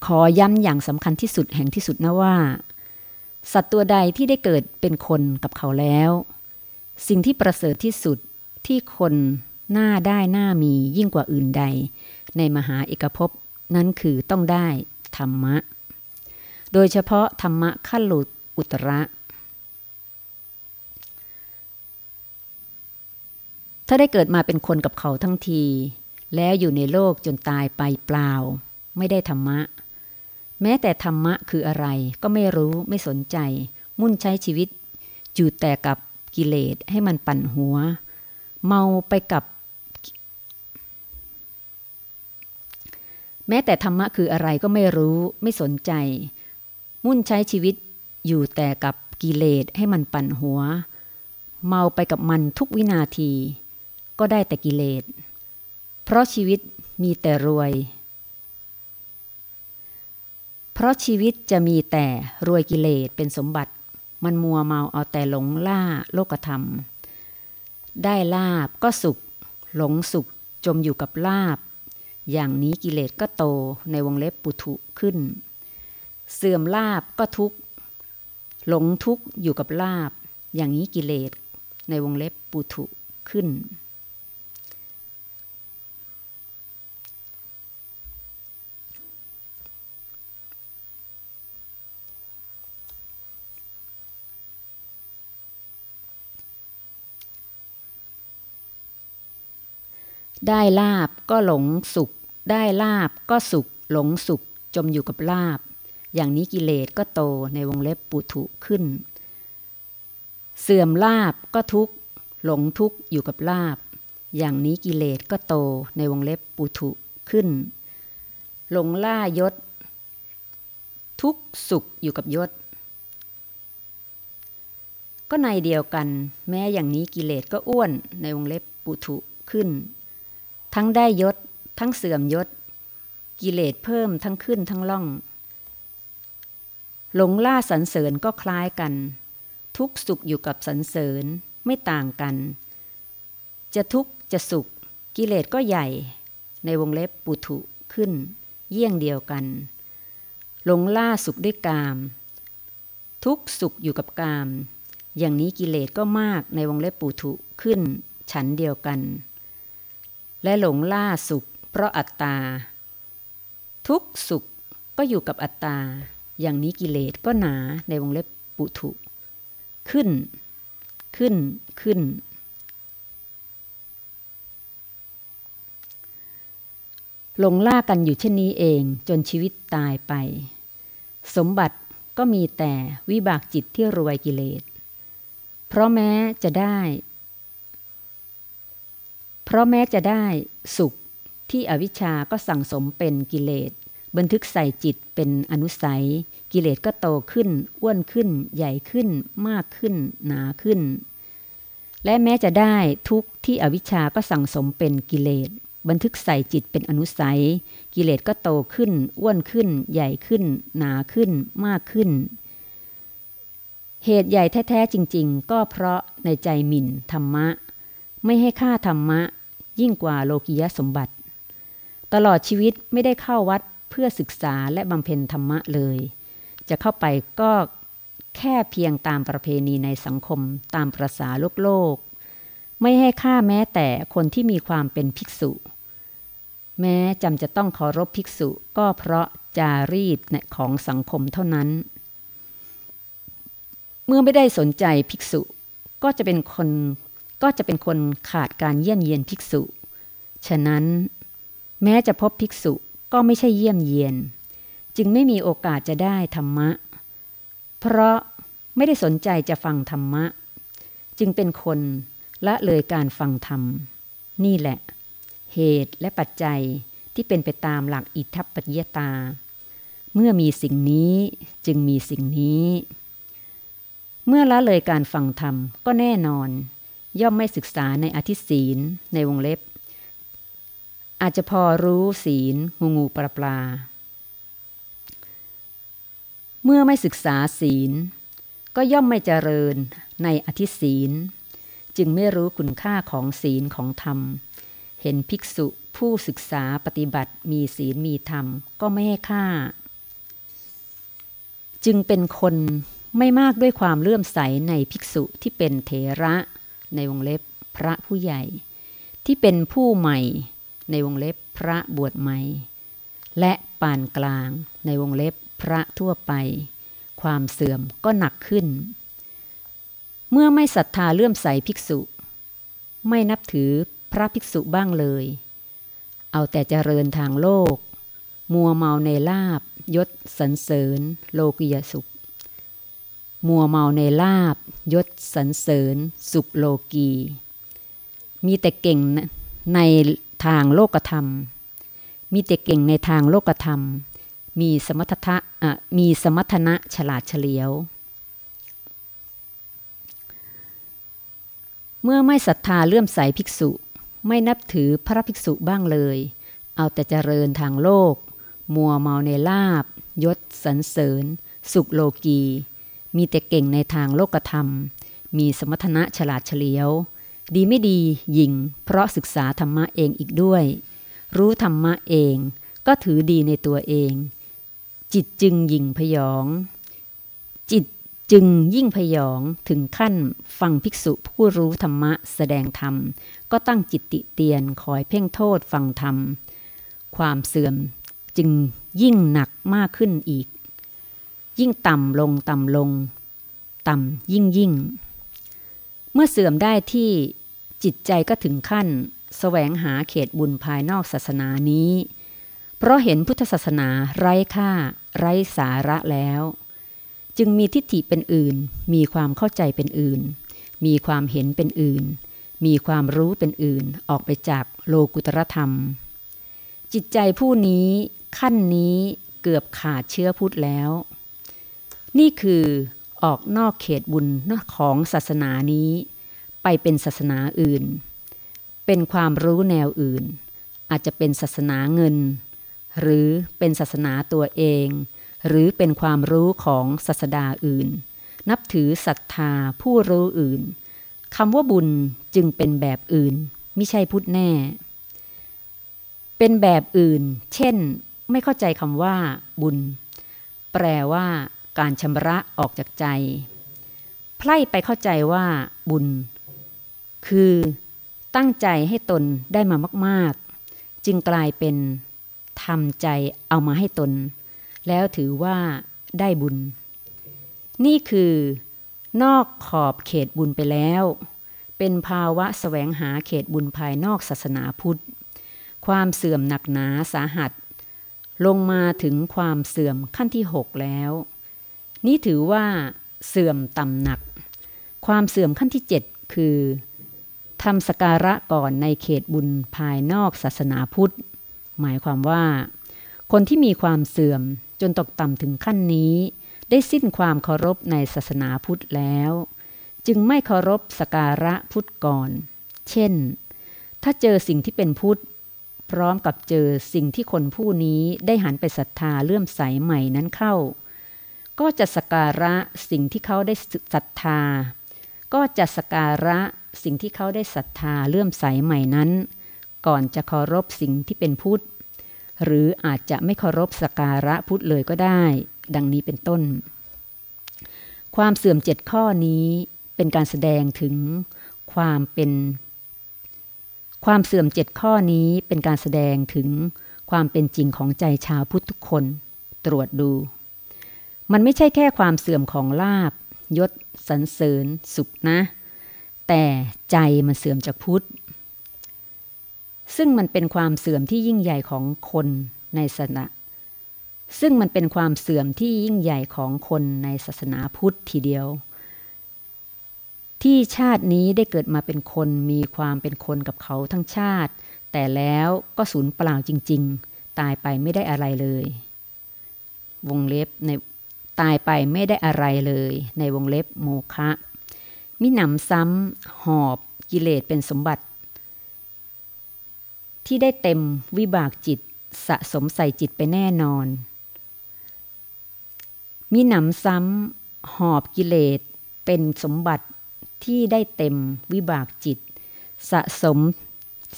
ขอย้ำอย่างสำคัญที่สุดแห่งที่สุดนะว่า สัตว์ตัวใดที่ได้เกิดเป็นคนกับเขาแล้ว สิ่งที่ประเสริฐที่สุดที่คนหน้าได้หน้ามียิ่งกว่าอื่นใด ในมหาเอกภพนั้นคือต้องได้ธรรมะ โดยเฉพาะธรรมะขั้นหลุดอุตระ ถ้าได้เกิดมาเป็นคนกับเขาทั้งที แล้วอยู่ในโลกจนตายไปเปล่า ไม่ได้ธรรมะ แม้แต่ธรรมะคืออะไรก็ไม่รู้ไม่สนใจ มุ่นใช้ชีวิต อยู่แต่กับกิเลสให้มันปั่นหัว เมาไปกับ แม้แต่ธรรมะคืออะไรก็ไม่รู้ไม่สนใจ มุ่นใช้ชีวิตอยู่แต่กับกิเลสให้มันปั่นหัว เมาไปกับมันทุกวินาที ก็ได้แต่กิเลส เพราะชีวิตมีแต่รวย เพราะชีวิตจะมีแต่รวยกิเลสเป็นสมบัติ มันมัวเมาเอาแต่หลงล่าโลกธรรม ได้ลาบก็สุข หลงสุขจมอยู่กับลาบ อย่างนี้กิเลสก็โตในวงเล็บปุถุขึ้น เสื่อมลาบก็ทุกข์หลงทุกข์อยู่กับลาบ อย่างนี้กิเลสในวงเล็บปุถุขึ้น ได้ลาบก็หลงสุข ได้ลาบก็สุข หลงสุข จมอยู่กับลาบ อย่างนี้กิเลสก็โตในวงเล็บปุถุขึ้น เสื่อมลาบก็ทุกข์หลงทุกข์อยู่กับลาบ อย่างนี้กิเลสก็โตในวงเล็บปุถุขึ้น หลงล่ายศ ทุกสุขอยู่กับยศ ก็ในเดียวกัน แม้อย่างนี้กิเลสก็อ้วนในวงเล็บปุถุขึ้น ทั้งได้ยศ ทั้งเสื่อมยศ กิเลสเพิ่มทั้งขึ้นทั้งล่อง หลงล่าสรรเสริญก็คล้ายกัน ทุกสุขอยู่กับสรรเสริญไม่ต่างกัน จะทุกข์จะสุข กิเลสก็ใหญ่ ในวงเล็บปุถุขึ้น เยี่ยงเดียวกัน หลงล่าสุขด้วยกาม ทุกสุขอยู่กับกาม อย่างนี้กิเลสก็มากในวงเล็บปุถุขึ้น ฉันเดียวกัน และหลงล่าสุข เพราะอัตตา ทุกสุขก็อยู่กับอัตตา อย่างนี้กิเลสก็หนาในวงเล็บปุถุขึ้น ขึ้น ขึ้น หลงล่ากันอยู่เช่นนี้เองจนชีวิตตายไป สมบัติก็มีแต่วิบากจิตที่รวยกิเลส เพราะแม้จะได้ เพราะแม้จะได้สุขที่อวิชชาก็สั่งสมเป็นกิเลส บันทึกใส่จิตเป็นอนุสัย กิเลสก็โตขึ้น อ้วนขึ้น ใหญ่ขึ้น มากขึ้น หนาขึ้น และแม้จะได้ทุกข์ที่อวิชชาก็สั่งสมเป็นกิเลส บันทึกใส่จิตเป็นอนุสัย กิเลสก็โตขึ้น อ้วนขึ้น ใหญ่ขึ้น หนาขึ้น มากขึ้น เหตุใหญ่แท้ๆจริง ๆ ก็เพราะในใจหมิ่นธรรมะ ไม่ให้ค่าธรรมะ ยิ่งกว่าโลกียสมบัติ ตลอดชีวิตไม่ได้เข้าวัดเพื่อศึกษาและบำเพ็ญธรรมะเลย จะเข้าไปก็แค่เพียงตามประเพณีในสังคมตามประษาโลกโลก ไม่ให้ค่าแม้แต่คนที่มีความเป็นภิกษุ แม้จำจะต้องเคารพภิกษุก็เพราะจารีตของสังคมเท่านั้น เมื่อไม่ได้สนใจภิกษุก็จะเป็นคน ก็จะเป็นคนขาดการเยี่ยมเยียนภิกษุ ฉะนั้น แม้จะพบภิกษุก็ไม่ใช่เยี่ยมเยียน จึงไม่มีโอกาสจะได้ธรรมะ เพราะไม่ได้สนใจจะฟังธรรมะ จึงเป็นคนละเลยการฟังธรรม นี่แหละ เหตุและปัจจัยที่เป็นไปตามหลักอิทัปปัจยตา เมื่อมีสิ่งนี้จึงมีสิ่งนี้ เมื่อละเลยการฟังธรรมก็แน่นอน ย่อมไม่ศึกษาในอธิศีลในวงเล็บ อาจจะพอรู้ศีลงูงูปลาปลา เมื่อไม่ศึกษาศีล ก็ย่อมไม่เจริญในอธิศีล จึงไม่รู้คุณค่าของศีลของธรรม เห็นภิกษุผู้ศึกษาปฏิบัติมีศีลมีธรรมก็ไม่ให้ค่า จึงเป็นคนไม่มากด้วยความเลื่อมใสในภิกษุที่เป็นเถระ ในวงเล็บพระผู้ใหญ่ ที่เป็นผู้ใหม่ในวงเล็บพระบวชใหม่ และปานกลางในวงเล็บพระทั่วไป ความเสื่อมก็หนักขึ้น เมื่อไม่ศรัทธาเลื่อมใสภิกษุ ไม่นับถือพระภิกษุบ้างเลย เอาแต่เจริญทางโลก มัวเมาในลาบยศสรรเสริญ โลกิยสุข มัวเมาในลาบยศสรรเสริญ สุขโลกี มีแต่เก่งในทางโลกธรรม มีแต่เก่งในทางโลกธรรม มีสมรรถะมีสมรรถนะฉลาดเฉลียว เมื่อไม่ศรัทธาเลื่อมใสภิกษุ ไม่นับถือพระภิกษุบ้างเลย เอาแต่เจริญทางโลก มัวเมาในลาบยศสรรเสริญ สุขโลกี มีแต่เก่งในทางโลกธรรม มีสมรรถนะฉลาดเฉลียว ดีไม่ดียิงเพราะศึกษาธรรมะเองอีกด้วย รู้ธรรมะเองก็ถือดีในตัวเอง จิตจึงยิ่งพยอง จิตจึงยิ่งพยองถึงขั้นฟังภิกษุผู้รู้ธรรมะแสดงธรรม ก็ตั้งจิตติเตียนคอยเพ่งโทษฟังธรรม ความเสื่อมจึงยิ่งหนักมากขึ้นอีก ยิ่งต่ำลงต่ำลง ต่ำยิ่งยิ่ง เมื่อเสื่อมได้ที่จิตใจก็ถึงขั้น แสวงหาเขตบุญภายนอกศาสนานี้ เพราะเห็นพุทธศาสนาไร้ค่า ไร้สาระแล้ว จึงมีทิฏฐิเป็นอื่น มีความเข้าใจเป็นอื่น มีความเห็นเป็นอื่น มีความรู้เป็นอื่นออกไปจากโลกุตรธรรม จิตใจผู้นี้ขั้นนี้เกือบขาดเชื้อพุทธแล้ว นี่คือออกนอกเขตบุญของศาสนานี้ ไปเป็นศาสนาอื่น เป็นความรู้แนวอื่น อาจจะเป็นศาสนาเงิน หรือเป็นศาสนาตัวเอง หรือเป็นความรู้ของศาสดาอื่น นับถือศรัทธาผู้รู้อื่นคำว่าบุญจึงเป็นแบบอื่น ไม่ใช่พุทธแน่ เป็นแบบอื่น เช่น ไม่เข้าใจคำว่า บุญ แปลว่า การชำระออกจากใจ ไพร่ไปเข้าใจว่าบุญ คือตั้งใจให้ตนได้มามาก ๆ จึงกลายเป็นทำใจเอามาให้ตน แล้วถือว่าได้บุญ นี่คือนอกขอบเขตบุญไปแล้ว เป็นภาวะแสวงหาเขตบุญภายนอกศาสนาพุทธ ความเสื่อมหนักหนาสาหัส ลงมาถึงความเสื่อมขั้นที่หกแล้ว นี่ถือว่าเสื่อมต่ำหนัก ความเสื่อมขั้นที่เจ็ดคือทำสการะก่อนในเขตบุญภายนอกศาสนาพุทธ หมายความว่า คนที่มีความเสื่อมจนตกต่ำถึงขั้นนี้ ได้สิ้นความเคารพในศาสนาพุทธแล้ว จึงไม่เคารพสการะพุทธก่อน เช่น ถ้าเจอสิ่งที่เป็นพุทธ พร้อมกับเจอสิ่งที่คนผู้นี้ได้หันไปศรัทธาเลื่อมใสใหม่นั้นเข้า ก็จะสการะสิ่งที่เขาได้ศรัทธา ก็จะสการะสิ่งที่เขาได้ศรัทธาเลื่อมใสใหม่นั้น ก่อนจะเคารพสิ่งที่เป็นพุทธ หรืออาจจะไม่เคารพสการะพุทธเลยก็ได้ ดังนี้เป็นต้น ความเสื่อมเจ็ดข้อนี้เป็นการแสดงถึงความเป็น ความเสื่อมเจ็ดข้อนี้เป็นการแสดงถึงความเป็นจริงของใจชาวพุทธทุกคน ตรวจดู มันไม่ใช่แค่ความเสื่อมของลาบยศสรรเสริญสุขนะ แต่ใจมันเสื่อมจากพุทธ ซึ่งมันเป็นความเสื่อมที่ยิ่งใหญ่ของคนในศาสนา ซึ่งมันเป็นความเสื่อมที่ยิ่งใหญ่ของคนในศาสนาพุทธทีเดียว ที่ชาตินี้ได้เกิดมาเป็นคนมีความเป็นคนกับเขาทั้งชาติ แต่แล้วก็สูญเปล่าจริง ๆ ตายไปไม่ได้อะไรเลย วงเล็บใน ตายไปไม่ได้อะไรเลยในวงเล็บโมคะมิหนำซ้ำหอบกิเลสเป็นสมบัติ ที่ได้เต็มวิบากจิตสะสมใส่จิตไปแน่นอน มิหนำซ้ำหอบกิเลสเป็นสมบัติที่ได้เต็มวิบากจิต สะสม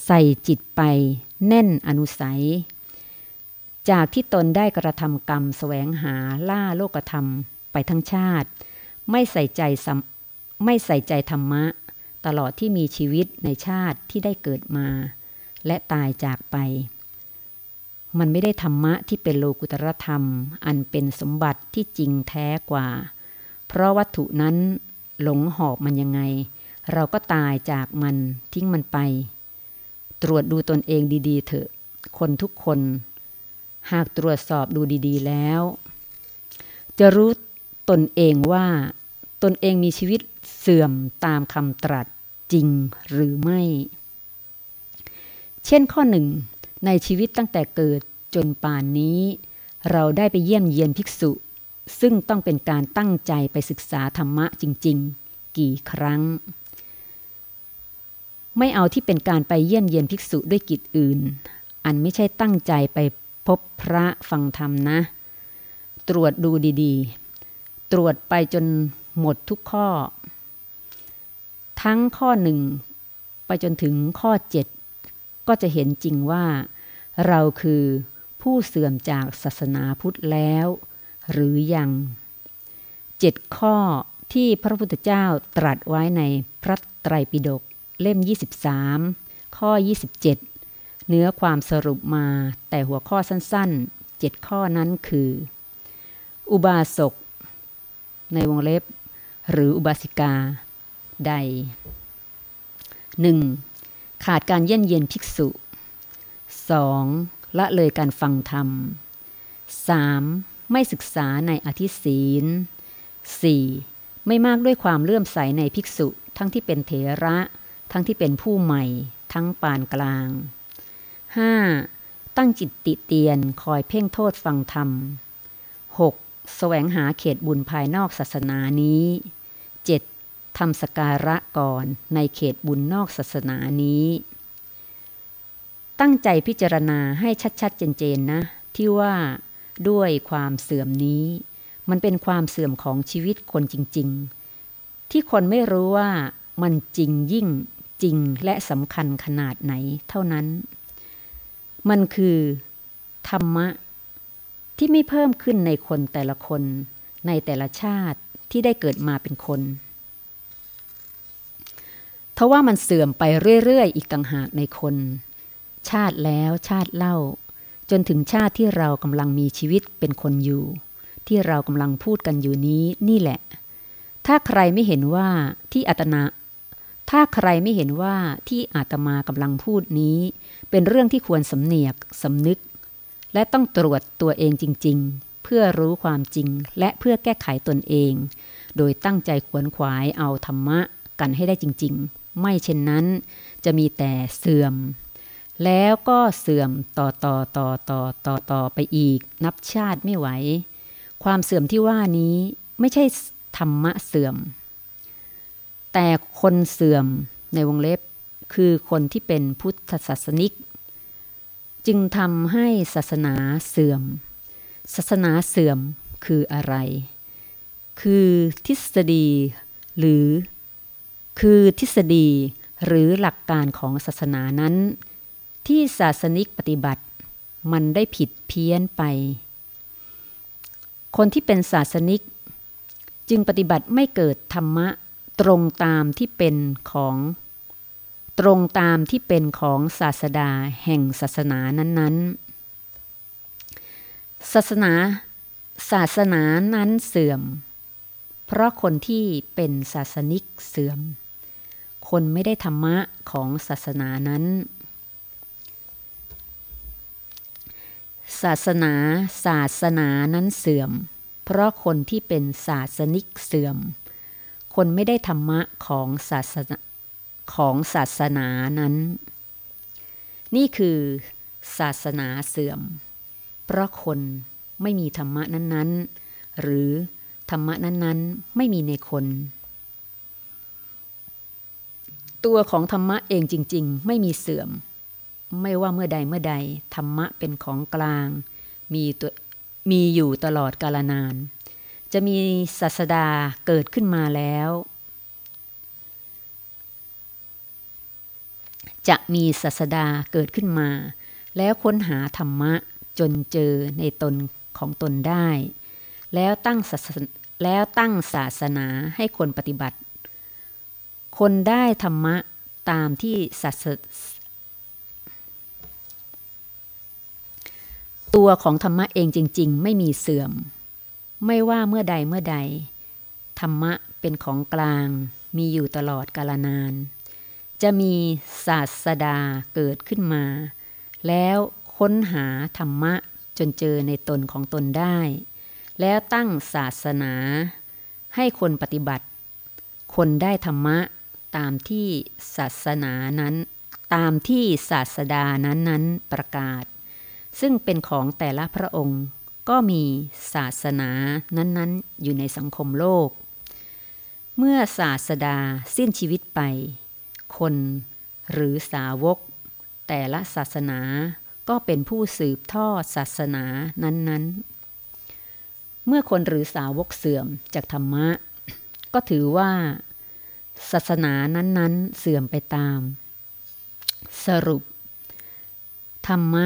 ใส่จิตไปแน่นอนุสัย จากที่ตนได้กระทำกรรมแสวงหาล่าโลกธรรมไปทั้งชาติ ไม่ใส่ใจไม่ใส่ใจธรรมะ ตลอดที่มีชีวิตในชาติที่ได้เกิดมา และตายจากไป มันไม่ได้ธรรมะที่เป็นโลกุตรธรรม อันเป็นสมบัติที่จริงแท้กว่า เพราะวัตถุนั้นหลงหอบมันยังไง เราก็ตายจากมันทิ้งมันไป ตรวจดูตนเองดีๆ เถอะ คนทุกคน หากตรวจสอบดูดีๆแล้ว จะรู้ตนเองว่า ตนเองมีชีวิตเสื่อมตามคำตรัสจริงหรือไม่ เช่นข้อหนึ่ง ในชีวิตตั้งแต่เกิดจนป่านนี้ เราได้ไปเยี่ยมเยียนภิกษุ ซึ่งต้องเป็นการตั้งใจไปศึกษาธรรมะจริง ๆ กี่ครั้ง ไม่เอาที่เป็นการไปเยี่ยมเยียนภิกษุด้วยกิจอื่น อันไม่ใช่ตั้งใจไป พบพระฟังธรรมนะ ตรวจดูดีๆ ตรวจไปจนหมดทุกข้อ ทั้งข้อหนึ่งไปจนถึงข้อเจ็ดก็จะเห็นจริงว่า เราคือผู้เสื่อมจากศาสนาพุทธแล้ว หรือยังเจ็ดข้อที่พระพุทธเจ้าตรัสไว้ในพระไตรปิฎกเล่ม 23 ข้อ 27 เนื้อความสรุปมาแต่หัวข้อสั้นๆ 7 ข้อนั้นคือ อุบาสก ในวงเล็บ หรืออุบาสิกา ใด 1. ขาดการเยี่ยนเย็นภิกษุ 2. ละเลยการฟังธรรม 3. ไม่ศึกษาในอธิศีล 4. ไม่มากด้วยความเลื่อมใสในภิกษุ ทั้งที่เป็นเถระ ทั้งที่เป็นผู้ใหม่ ทั้งปานกลาง 5. ตั้งจิตติเตียนคอยเพ่งโทษฟังธรรม 6. แสวงหาเขตบุญภายนอกศาสนานี้ 7. ทำสการะก่อนในเขตบุญนอกศาสนานี้ ตั้งใจพิจารณาให้ชัดๆ เจนๆนะ ที่ว่าด้วยความเสื่อมนี้ มันเป็นความเสื่อมของชีวิตคนจริง ๆ ที่คนไม่รู้ว่ามันจริงยิ่งจริงและสำคัญขนาดไหนเท่านั้น มันคือ ธรรมะ ที่ไม่เพิ่มขึ้นในคนแต่ละคน ในแต่ละชาติที่ได้เกิดมาเป็นคนทว่ามันเสื่อมไปเรื่อยๆ อีกต่างหากในคน ชาติแล้วชาติเล่า จนถึงชาติที่เรากำลังมีชีวิตเป็นคนอยู่ ที่เรากำลังพูดกันอยู่นี้นี่แหละ ถ้าใครไม่เห็นว่าที่อาตนา ถ้าใครไม่เห็นว่าที่อาตมากำลังพูดนี้ เป็นเรื่องที่ควรสำเนียกสำนึก และต้องตรวจตัวเองจริง ๆ เพื่อรู้ความจริงและเพื่อแก้ไขตนเอง โดยตั้งใจขวนขวายเอาธรรมะกันให้ได้จริง ๆ ไม่เช่นนั้น จะมีแต่เสื่อม แล้วก็เสื่อมต่อต่อต่อต่อต่อต่อไปอีก นับชาติไม่ไหว ความเสื่อมที่ว่านี้ไม่ใช่ธรรมะเสื่อม แต่คนเสื่อมในวงเล็บคือคนที่เป็นพุทธศาสนิก จึงทำให้ศาสนาเสื่อม ศาสนาเสื่อมคืออะไร คือทฤษฎีหรือ คือทฤษฎีหรือหลักการของศาสนานั้น ที่ศาสนิกปฏิบัติ มันได้ผิดเพี้ยนไป คนที่เป็นศาสนิก จึงปฏิบัติไม่เกิดธรรมะ ตรงตามที่เป็นของ ตรงตามที่เป็นของศาสดาแห่งศาสนานั้น ๆ ศาสนา ศาสนานั้นเสื่อม เพราะคนที่เป็นศาสนิกเสื่อม คนไม่ได้ธรรมะของศาสนานั้น ศาสนาศาสนานั้นเสื่อม เพราะคนที่เป็นศาสนิกเสื่อม คนไม่ได้ธรรมะของศาสนาของศาสนานั้น นี่คือศาสนาเสื่อม เพราะคนไม่มีธรรมะนั้นๆ หรือธรรมะนั้นๆ ไม่มีในคน ตัวของธรรมะเองจริง ๆ ไม่มีเสื่อม ไม่ว่าเมื่อใดเมื่อใด ธรรมะเป็นของกลาง มีตัวมีอยู่ตลอดกาลนาน จะมีศาสดาเกิดขึ้นมาแล้ว จะมีศาสดาเกิดขึ้นมา แล้วค้นหาธรรมะจนเจอในตนของตนได้ แล้วตั้งศาสแล้วตั้งศาสนาให้คนปฏิบัติ คนได้ธรรมะตามที่สัสตัวของธรรมะเองจริง ๆ ไม่มีเสื่อม ไม่ว่าเมื่อใดเมื่อใด ธรรมะเป็นของกลาง มีอยู่ตลอดกาลนาน จะมีศาสดาเกิดขึ้นมา แล้วค้นหาธรรมะจนเจอในตนของตนได้ แล้วตั้งศาสนา ให้คนปฏิบัติ คนได้ธรรมะตามที่ศาสนานั้น ตามที่ศาสดานั้นนั้นประกาศ ซึ่งเป็นของแต่ละพระองค์ ก็มีศาสนานั้นๆ อยู่ในสังคมโลก เมื่อศาสดาสิ้นชีวิตไป คนหรือสาวก แต่ละศาสนาก็เป็นผู้สืบทอดศาสนานั้นๆ เมื่อคนหรือสาวกเสื่อมจากธรรมะ ก็ถือว่า ศาสนานั้นๆ เสื่อมไปตาม สรุป ธรรมะ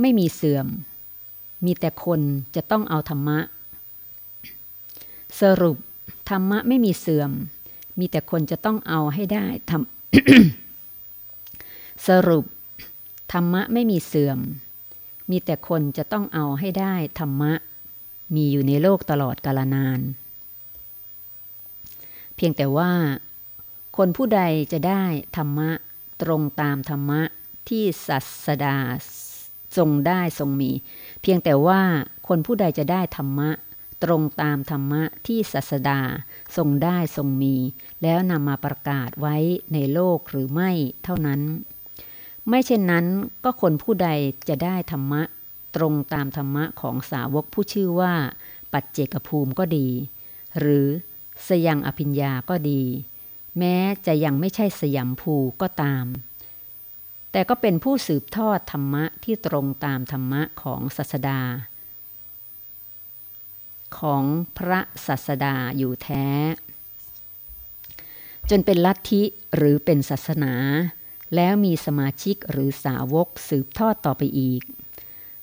ไม่มีเสื่อม มีแต่คนจะต้องเอาธรรมะ สรุป ธรรมะไม่มีเสื่อม มีแต่คนจะต้องเอาให้ได้ทำสรุป ธรรมะไม่มีเสื่อม มีแต่คนจะต้องเอาให้ได้ธรรมะ มีอยู่ในโลกตลอดกาลนาน เพียงแต่ว่า คนผู้ใดจะได้ธรรมะตรงตามธรรมะที่สัสดา ทรงได้ทรงมี เพียงแต่ว่าคนผู้ใดจะได้ธรรมะ ตรงตามธรรมะที่สัสดา ทรงได้ทรงมี แล้วนำมาประกาศไว้ในโลกหรือไม่เท่านั้น ไม่เช่นนั้นก็คนผู้ใดจะได้ธรรมะ ตรงตามธรรมะของสาวกผู้ชื่อว่า ปัจเจกภูมิก็ดี หรือสยังอภิญญาก็ดี แม้จะยังไม่ใช่สยามภูก็ตาม แต่ก็เป็นผู้สืบทอดธรรมะที่ตรงตามธรรมะของศาสดา ของพระศาสดาอยู่แท้ จนเป็นลัทธิหรือเป็นศาสนา แล้วมีสมาชิกหรือสาวกสืบทอดต่อไปอีก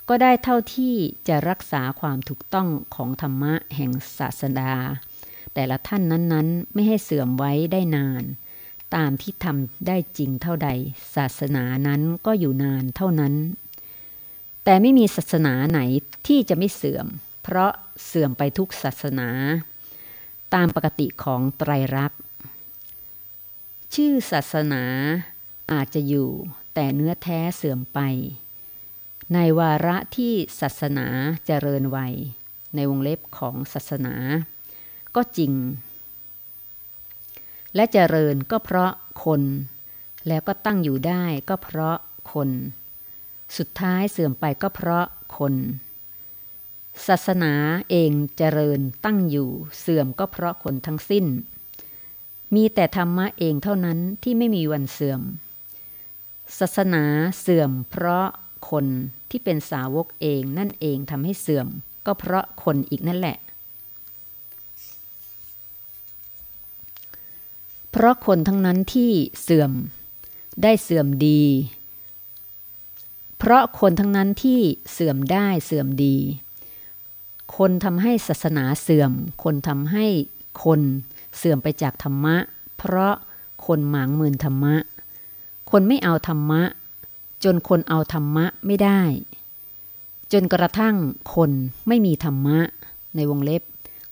ก็ได้เท่าที่จะรักษาความถูกต้องของธรรมะแห่งศาสดา แต่ละท่านนั้นๆ ไม่ให้เสื่อมไว้ได้นาน ตามที่ทำได้จริงเท่าใด ศาสนานั้นก็อยู่นานเท่านั้น แต่ไม่มีศาสนาไหนที่จะไม่เสื่อม เพราะเสื่อมไปทุกศาสนา ตามปกติของไตรรักษ์ชื่อศาสนาอาจจะอยู่แต่เนื้อแท้เสื่อมไป ในวาระที่ศาสนาเจริญวัย ในวงเล็บของศาสนา ก็จริง และเจริญก็เพราะคน แล้วก็ตั้งอยู่ได้ก็เพราะคน สุดท้ายเสื่อมไปก็เพราะคน ศาสนาเองเจริญตั้งอยู่เสื่อมก็เพราะคนทั้งสิ้น มีแต่ธรรมะเองเท่านั้นที่ไม่มีวันเสื่อม ศาสนาเสื่อมเพราะคนที่เป็นสาวกเองนั่นเองทำให้เสื่อม ก็เพราะคนอีกนั่นแหละ เพราะคนทั้งนั้นที่เสื่อมได้เสื่อมดี เพราะคนทั้งนั้นที่เสื่อมได้เสื่อมดี คนทำให้ศาสนาเสื่อม คนทำให้คนเสื่อมไปจากธรรมะ เพราะคนหมางมืนธรรมะ คนไม่เอาธรรมะ จนคนเอาธรรมะไม่ได้ จนกระทั่งคนไม่มีธรรมะในวงเล็บ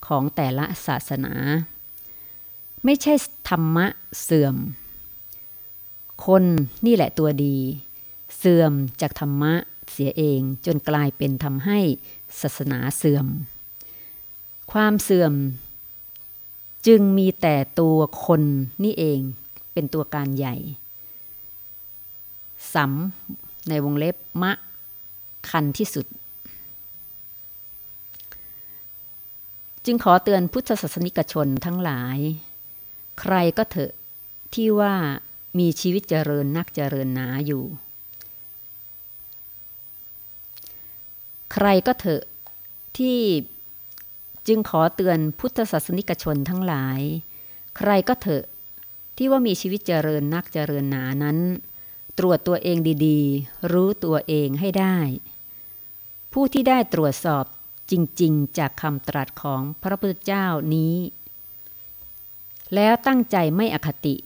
ของแต่ละศาสนา ไม่ใช่ธรรมะเสื่อม คนนี่แหละตัวดี เสื่อมจากธรรมะเสียเองจนกลายเป็นทำให้ศาสนาเสื่อม ความเสื่อม จึงมีแต่ตัวคนนี่เองเป็นตัวการใหญ่สำในวงเล็บมะ คันที่สุด จึงขอเตือนพุทธศาสนิกชนทั้งหลาย ใครก็เถอะที่ว่ามีชีวิตเจริญนักเจริญหนาอยู่ ใครก็เถอะที่จึงขอเตือนพุทธศาสนิกชนทั้งหลาย ใครก็เถอะที่ว่ามีชีวิตเจริญนักเจริญหนานั้น ตรวจตัวเองดีๆ รู้ตัวเองให้ได้ ผู้ที่ได้ตรวจสอบจริงๆ จากคำตรัสของพระพุทธเจ้านี้ แล้วตั้งใจไม่อคติ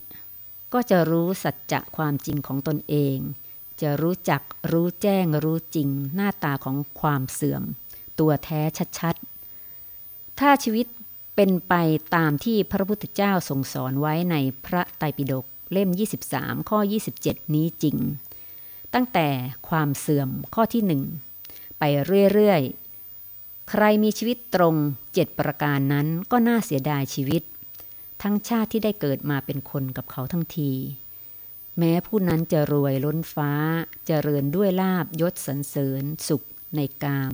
ก็จะรู้สัจจะความจริงของตนเอง จะรู้จักรู้แจ้งรู้จริงหน้าตาของความเสื่อม ตัวแท้ชัดๆ ถ้าชีวิตเป็นไปตามที่พระพุทธเจ้าทรงสอนไว้ในพระไตรปิฎกเล่ม 23 ข้อ 27 นี้จริง ตั้งแต่ความเสื่อมข้อที่หนึ่งไปเรื่อยๆ ใครมีชีวิตตรงเจ็ดประการนั้นก็น่าเสียดายชีวิต ทั้งชาติที่ได้เกิดมาเป็นคนกับเขาทั้งที แม้ผู้นั้นจะรวยล้นฟ้าจเจริญด้วยลาบยศสรรเสริญ สุขในกาม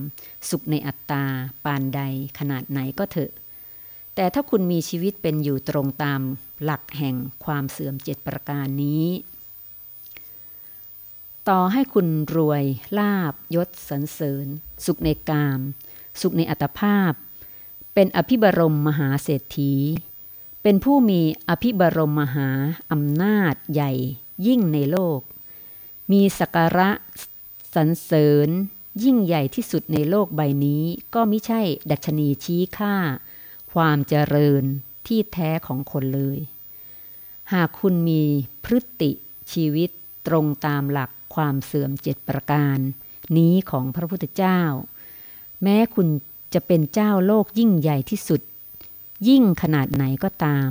สุขในอัตตา ปานใด ขนาดไหนก็เถอะ แต่ถ้าคุณมีชีวิตเป็นอยู่ตรงตามหลักแห่งความเสื่อมเจ็ดประการนี้ ต่อให้คุณรวยลาบยศสรรเสริญ สุขในกาม สุขในอัตภาพ เป็นอภิบรมมหาเศรษฐี เป็นผู้มีอภิบรมมหาอำนาจใหญ่ยิ่งในโลก มีสักการะสรรเสริญ ยิ่งใหญ่ที่สุดในโลกใบนี้ ก็ไม่ใช่ดัชนีชี้ค่าคความเจริญที่แท้ของคนเลย หากคุณมีพฤติชีวิตตรงตามหลักความเสื่อมเจ็ดประการ นี้ของพระพุทธเจ้า แม้คุณจะเป็นเจ้าโลกยิ่งใหญ่ที่สุด ยิ่งขนาดไหนก็ตาม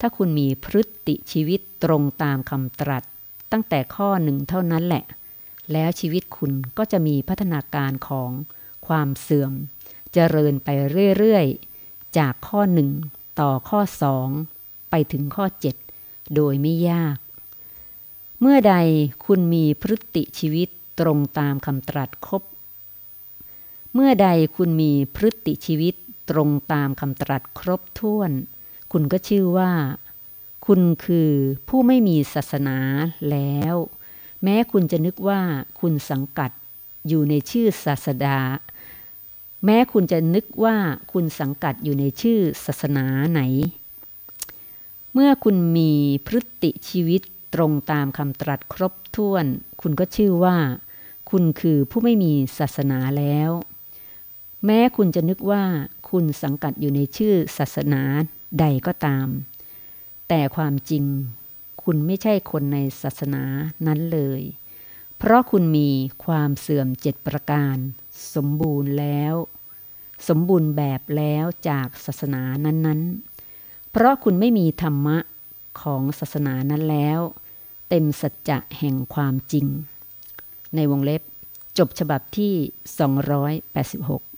ถ้าคุณมีพฤติชีวิตตรงตามคำตรัส ตั้งแต่ข้อหนึ่งเท่านั้นแหละ แล้วชีวิตคุณก็จะมีพัฒนาการของความเสื่อมเจริญไปเรื่อยๆ จากข้อหนึ่งต่อข้อสองไปถึงข้อเจ็ดโดยไม่ยาก เมื่อใดคุณมีพฤติชีวิตตรงตามคำตรัสครบ เมื่อใดคุณมีพฤติชีวิต ตรงตามคำตรัสครบถ้วน คุณก็ชื่อว่า คุณคือผู้ไม่มีศาสนาแล้ว แม้คุณจะนึกว่าคุณสังกัดอยู่ในชื่อศาสดา แม้คุณจะนึกว่าคุณสังกัดอยู่ในชื่อศาสนาไหน เมื่อคุณมีพฤติชีวิตตรงตามคำตรัสครบถ้วน คุณก็ชื่อว่า คุณคือผู้ไม่มีศาสนาแล้ว แม้คุณจะนึกว่า คุณสังกัดอยู่ในชื่อศาสนาใดก็ตาม แต่ความจริง คุณไม่ใช่คนในศาสนานั้นเลย เพราะคุณมีความเสื่อมเจ็ดประการ สมบูรณ์แล้ว สมบูรณ์แบบแล้วจากศาสนานั้นๆ เพราะคุณไม่มีธรรมะของศาสนานั้นแล้ว เต็มสัจจะแห่งความจริง ในวงเล็บจบฉบับที่ 286